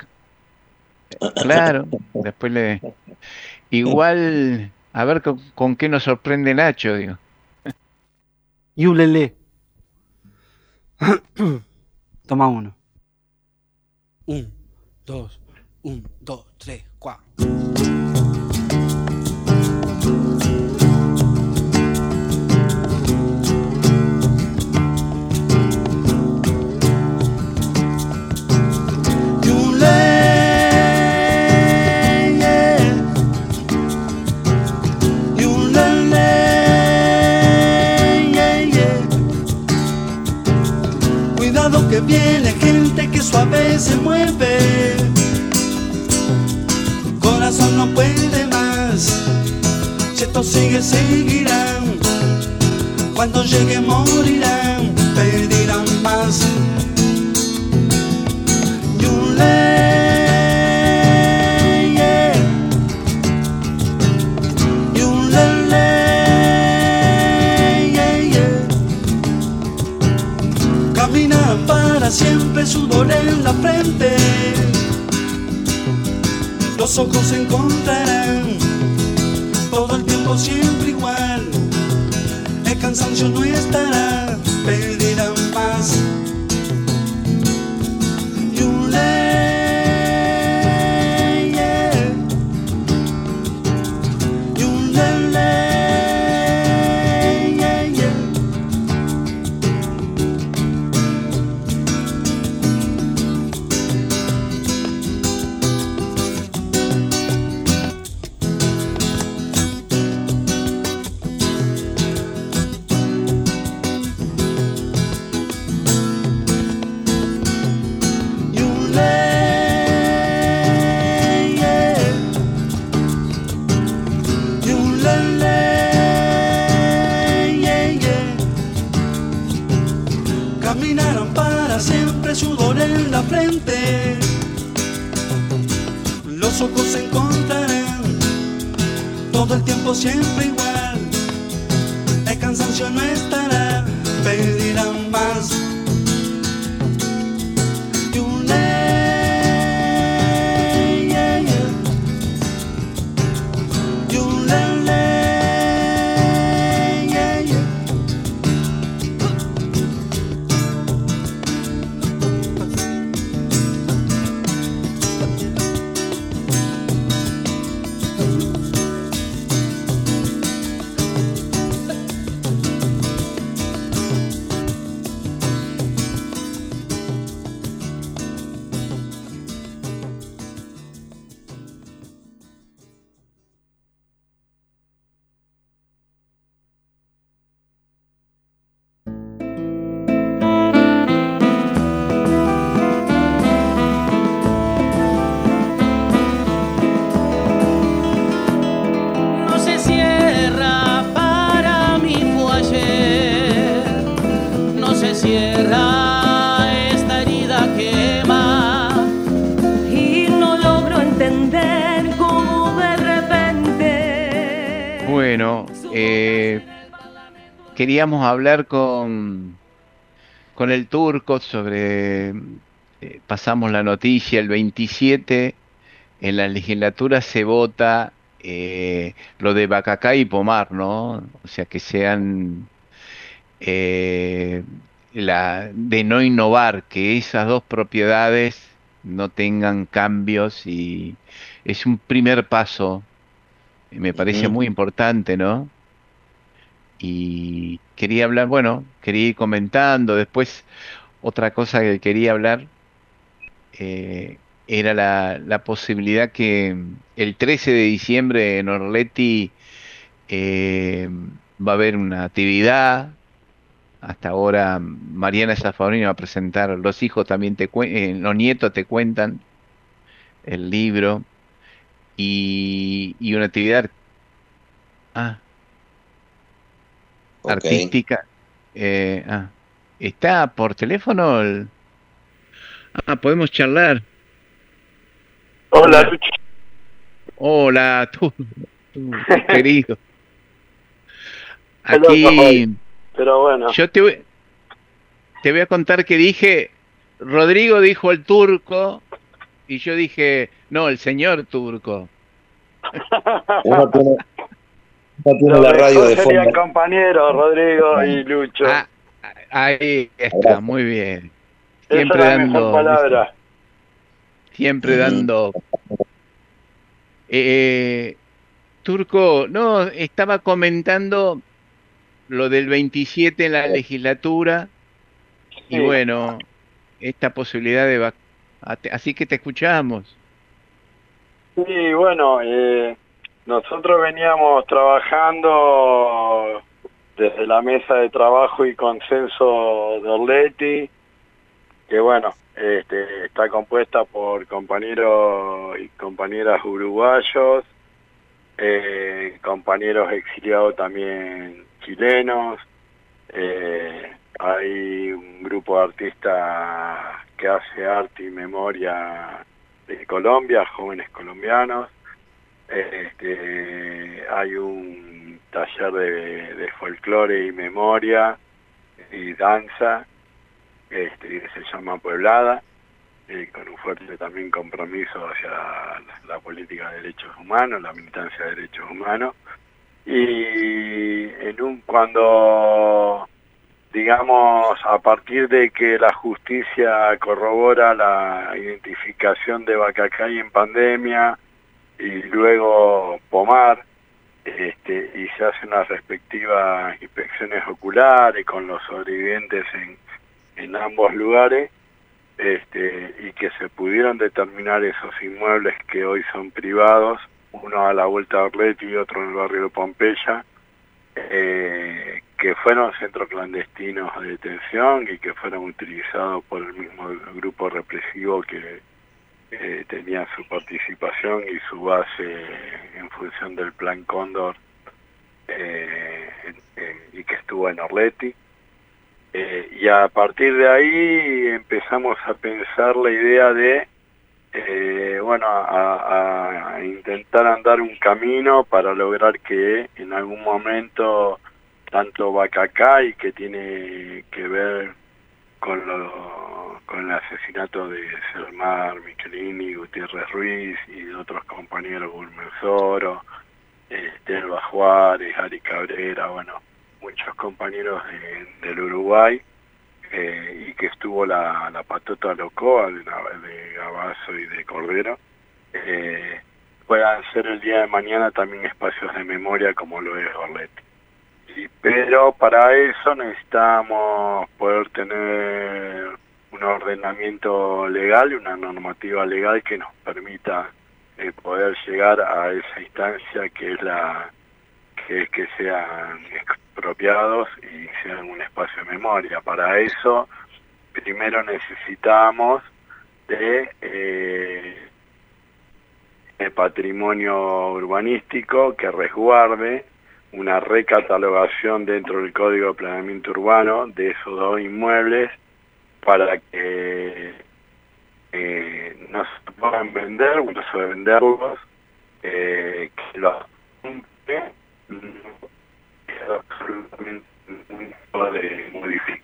Claro, después le... Igual, a ver con, con qué nos sorprende Nacho, digo. Yulele. Toma uno. Un, dos, un, dos, tres, cuatro. Que viene gente que suave se mueve. Corazón no puede más, si esto sigue seguirán. Cuando llegue morirán, pedirán más. Siempre sudor en la frente. Los ojos se encontrarán todo el tiempo siempre igual. El cansancio no estará, pedirán más. Queríamos hablar con, con el turco sobre, eh, pasamos la noticia, el 27 en la legislatura se vota eh, lo de Bacacá y Pomar, ¿no? O sea, que sean eh, la, de no innovar, que esas dos propiedades no tengan cambios y es un primer paso, me parece muy importante, ¿no? Y quería hablar, bueno, quería ir comentando, después otra cosa que quería hablar eh, era la, posibilidad que el 13 de diciembre en Orleti eh, va a haber una actividad. Hasta ahora Mariana Zafarini va a presentar, los hijos también te eh, los nietos te cuentan el libro y, y una actividad. Ah, artística. Eh, ah, ¿Está por teléfono? Ah, podemos charlar. Hola, Luchi. Hola, tú, querido. Aquí. Pero bueno. Yo te voy, te voy a contar que dije. Rodrigo dijo el turco. Y yo dije, no, el señor turco. la radio de fondo. compañeros Rodrigo y Lucho. Ah, ahí está, muy bien. Siempre dando. Palabra. Siempre dando. Eh, Turco, no, estaba comentando lo del 27 en la legislatura y bueno, esta posibilidad de... Así que te escuchamos. Sí, bueno, eh, nosotros veníamos trabajando desde la mesa de trabajo y consenso de Orleti, que bueno, este, está compuesta por compañeros y compañeras uruguayos, eh, compañeros exiliados también chilenos, eh, hay un grupo de artistas que hace arte y memoria de Colombia, jóvenes colombianos, este, hay un taller de, folclore y memoria y danza este, se llama Pueblada, con un fuerte también compromiso hacia la, política de derechos humanos, la militancia de derechos humanos. Y en un cuando digamos, a partir de que la justicia corrobora la identificación de Bacacay en pandemia, y luego pomar este, y se hacen las respectivas inspecciones oculares con los sobrevivientes en, en ambos lugares este, y que se pudieron determinar esos inmuebles que hoy son privados, uno a la vuelta de Orleti y otro en el barrio de Pompeya, eh, que fueron centros clandestinos de detención y que fueron utilizados por el mismo grupo represivo que eh, tenía su participación y su base en función del plan Cóndor eh, y que estuvo en Orleti. Eh, y a partir de ahí empezamos a pensar la idea de, eh, bueno, a, intentar andar un camino para lograr que en algún momento tanto Bacacay, que tiene que ver con, lo, con el asesinato de Selmar, Michelini, Gutiérrez Ruiz y de otros compañeros, Gulmer Soro, este, Juárez, Ari Cabrera, bueno, muchos compañeros del Uruguay, eh, y que estuvo la, la patota locoa de, de Gabazo y de Cordero, eh, puedan ser el día de mañana también espacios de memoria como lo es Orletti. Pero para eso necesitamos poder tener un ordenamiento legal y una normativa legal que nos permita eh, poder llegar a esa instancia que es la que sean expropiados y sean un espacio de memoria. Para eso, primero necesitamos de eh, el patrimonio urbanístico que resguarde una recatalogación dentro del Código de Planeamiento Urbano de esos dos inmuebles para que eh, no se puedan vender, no se venderlos, eh, que los absolutamente de modificación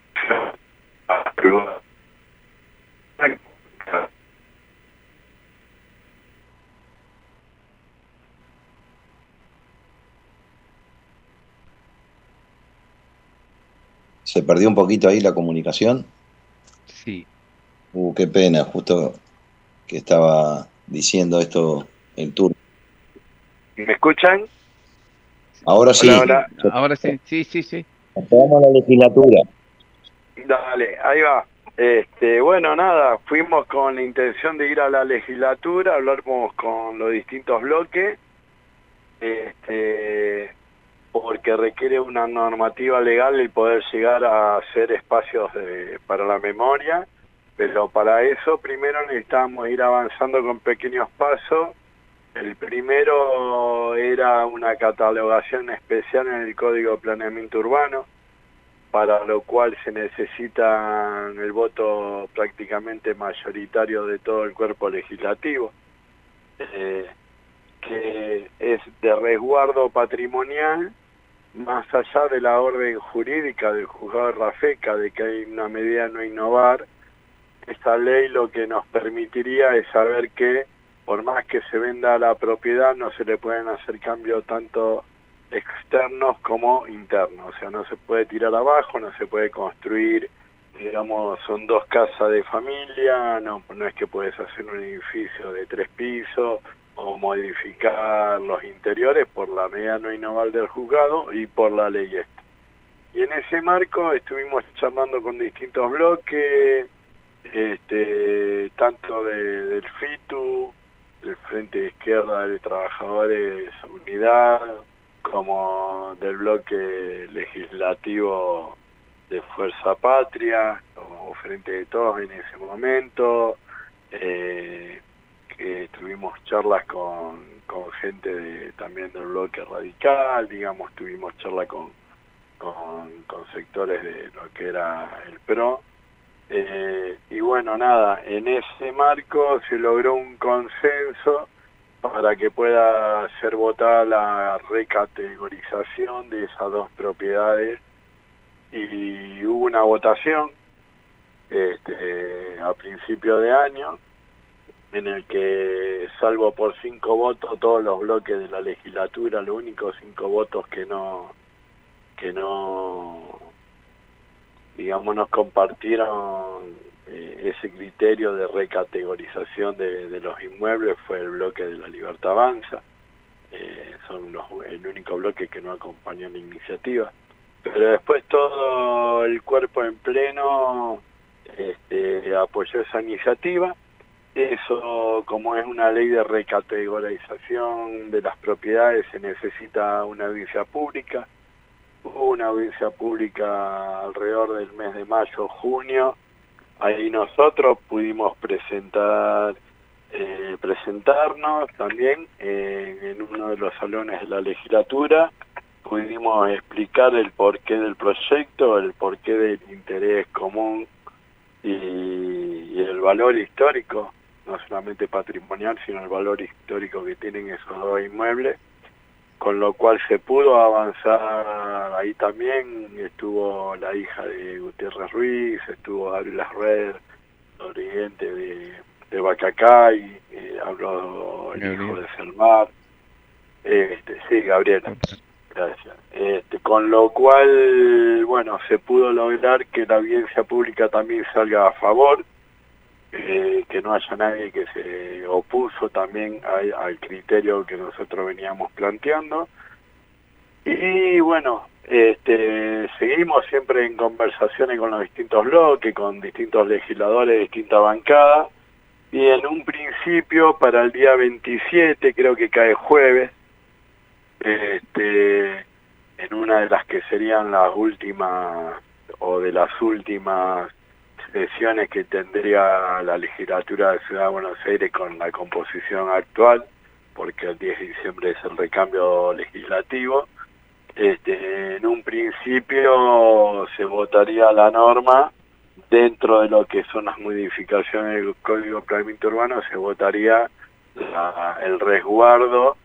¿Se perdió un poquito ahí la comunicación? Sí. Uh, qué pena, justo que estaba diciendo esto el turno. ¿Me escuchan? Ahora sí. Ahora sí, sí, sí, sí. Vamos a la legislatura. Dale, ahí va. Este, bueno, nada, fuimos con la intención de ir a la legislatura, hablamos con los distintos bloques, este, porque requiere una normativa legal el poder llegar a hacer espacios para la memoria, pero para eso primero necesitamos ir avanzando con pequeños pasos. El primero era una catalogación especial en el Código de Planeamiento Urbano, para lo cual se necesita el voto prácticamente mayoritario de todo el cuerpo legislativo, eh, que es de resguardo patrimonial, más allá de la orden jurídica del juzgado de Rafeca de que hay una medida no innovar, esta ley lo que nos permitiría es saber que por más que se venda la propiedad, no se le pueden hacer cambios tanto externos como internos. O sea, no se puede tirar abajo, no se puede construir, digamos, son dos casas de familia, no, no es que puedes hacer un edificio de tres pisos o modificar los interiores por la medida no innoval del juzgado y por la ley esta. Y en ese marco estuvimos charlando con distintos bloques, este, tanto del FITU, del Frente de Izquierda de Trabajadores Unidad, como del bloque legislativo de Fuerza Patria, como Frente de Todos en ese momento, eh, que tuvimos charlas con, con gente también del bloque radical, digamos, tuvimos charlas con, con, con sectores de lo que era el PRO, eh, y bueno, nada, en ese marco se logró un consenso para que pueda ser votada la recategorización de esas dos propiedades. Y hubo una votación este, a principio de año en el que salvo por cinco votos todos los bloques de la legislatura, los únicos cinco votos que no que no digamos, nos compartieron eh, ese criterio de recategorización de, los inmuebles fue el bloque de la Libertad Avanza. Eh, son los, el único bloque que no acompañó la iniciativa. Pero después todo el cuerpo en pleno este, apoyó esa iniciativa. Eso, como es una ley de recategorización de las propiedades, se necesita una audiencia pública Hubo una audiencia pública alrededor del mes de mayo, junio. Ahí nosotros pudimos presentar, eh, presentarnos también eh, en uno de los salones de la legislatura pudimos explicar el porqué del proyecto, el porqué del interés común y, y el valor histórico, no solamente patrimonial, sino el valor histórico que tienen esos dos inmuebles con lo cual se pudo avanzar ahí también, estuvo la hija de Gutiérrez Ruiz, estuvo Gabriel Red, oriente de, de Bacacay, eh, habló el hijo de Selmar, este, sí, Gabriela, gracias. Este, con lo cual, bueno, se pudo lograr que la audiencia pública también salga a favor, eh, que no haya nadie que se opuso también al criterio que nosotros veníamos planteando. Y bueno, este, seguimos siempre en conversaciones con los distintos bloques, con distintos legisladores distintas bancadas. Y en un principio, para el día 27, creo que cae jueves, este, en una de las que serían las últimas, o de las últimas sesiones que tendría la legislatura de Ciudad de Buenos Aires con la composición actual, porque el 10 de diciembre es el recambio legislativo. Este, en un principio se votaría la norma dentro de lo que son las modificaciones del Código de Planeamiento Urbano, se votaría el resguardo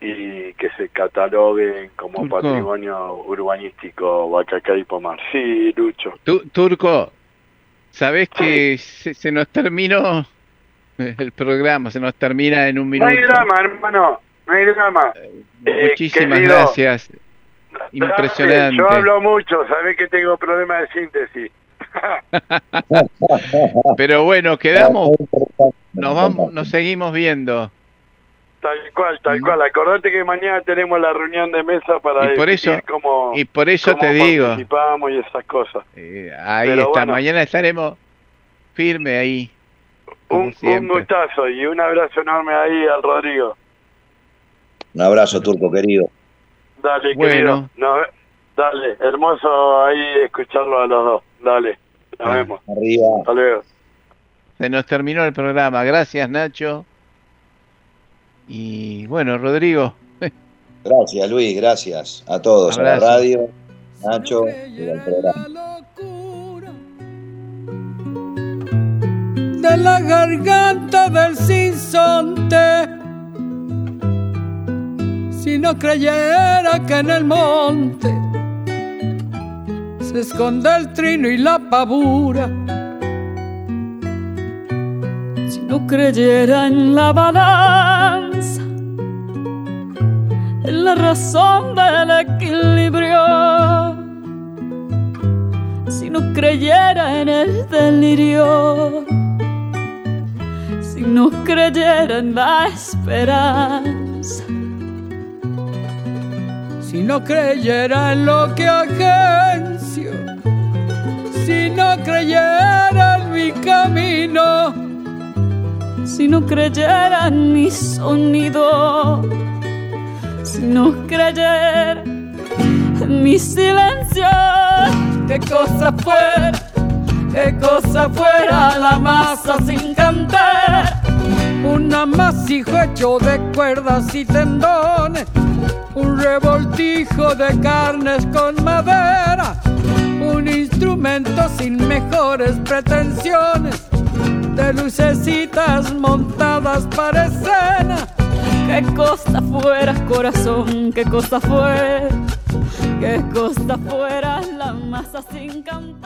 y que se cataloguen como patrimonio urbanístico Huacacá y Pomar. Sí, Lucho. Turco, Sabes que se, nos terminó el programa, se nos termina en un minuto. No hay drama, hermano, no hay drama. Eh, muchísimas gracias. Impresionante. Yo hablo mucho, sabés que tengo problemas de síntesis. Pero bueno, quedamos, nos vamos, nos seguimos viendo. Tal cual, tal cual. Acordate que mañana tenemos la reunión de mesa para y por eso, cómo, y por eso te digo. participamos y esas cosas. Eh, ahí está, mañana estaremos firme ahí. Un, un, gustazo y un abrazo enorme ahí al Rodrigo. Un abrazo, Turco, querido. Dale, querido. dale, hermoso ahí escucharlo a los dos. Dale, nos vemos. Arriba. Hasta luego. Se nos terminó el programa. Gracias, Nacho. Y bueno, Rodrigo. Gracias, Luis, gracias a todos, a la radio, Nacho y al programa. De la garganta del sinsonte, si no creyera que en el monte se esconde el trino y la pavura no creyera en la balanza, en la razón del equilibrio, si no creyera en el delirio, si no creyera en la esperanza, si no creyera en lo que agencio, si no creyera en mi camino, si no creyera en mi sonido, si no creyera en mi silencio, qué cosa fuera, qué cosa fuera la masa sin cantar, un amasijo hecho de cuerdas y tendones, un revoltijo de carnes con madera, un instrumento sin mejores pretensiones de lucecitas montadas para escena. Qué costa fuera, corazón, qué costa fuera, qué costa fuera la masa sin cantar.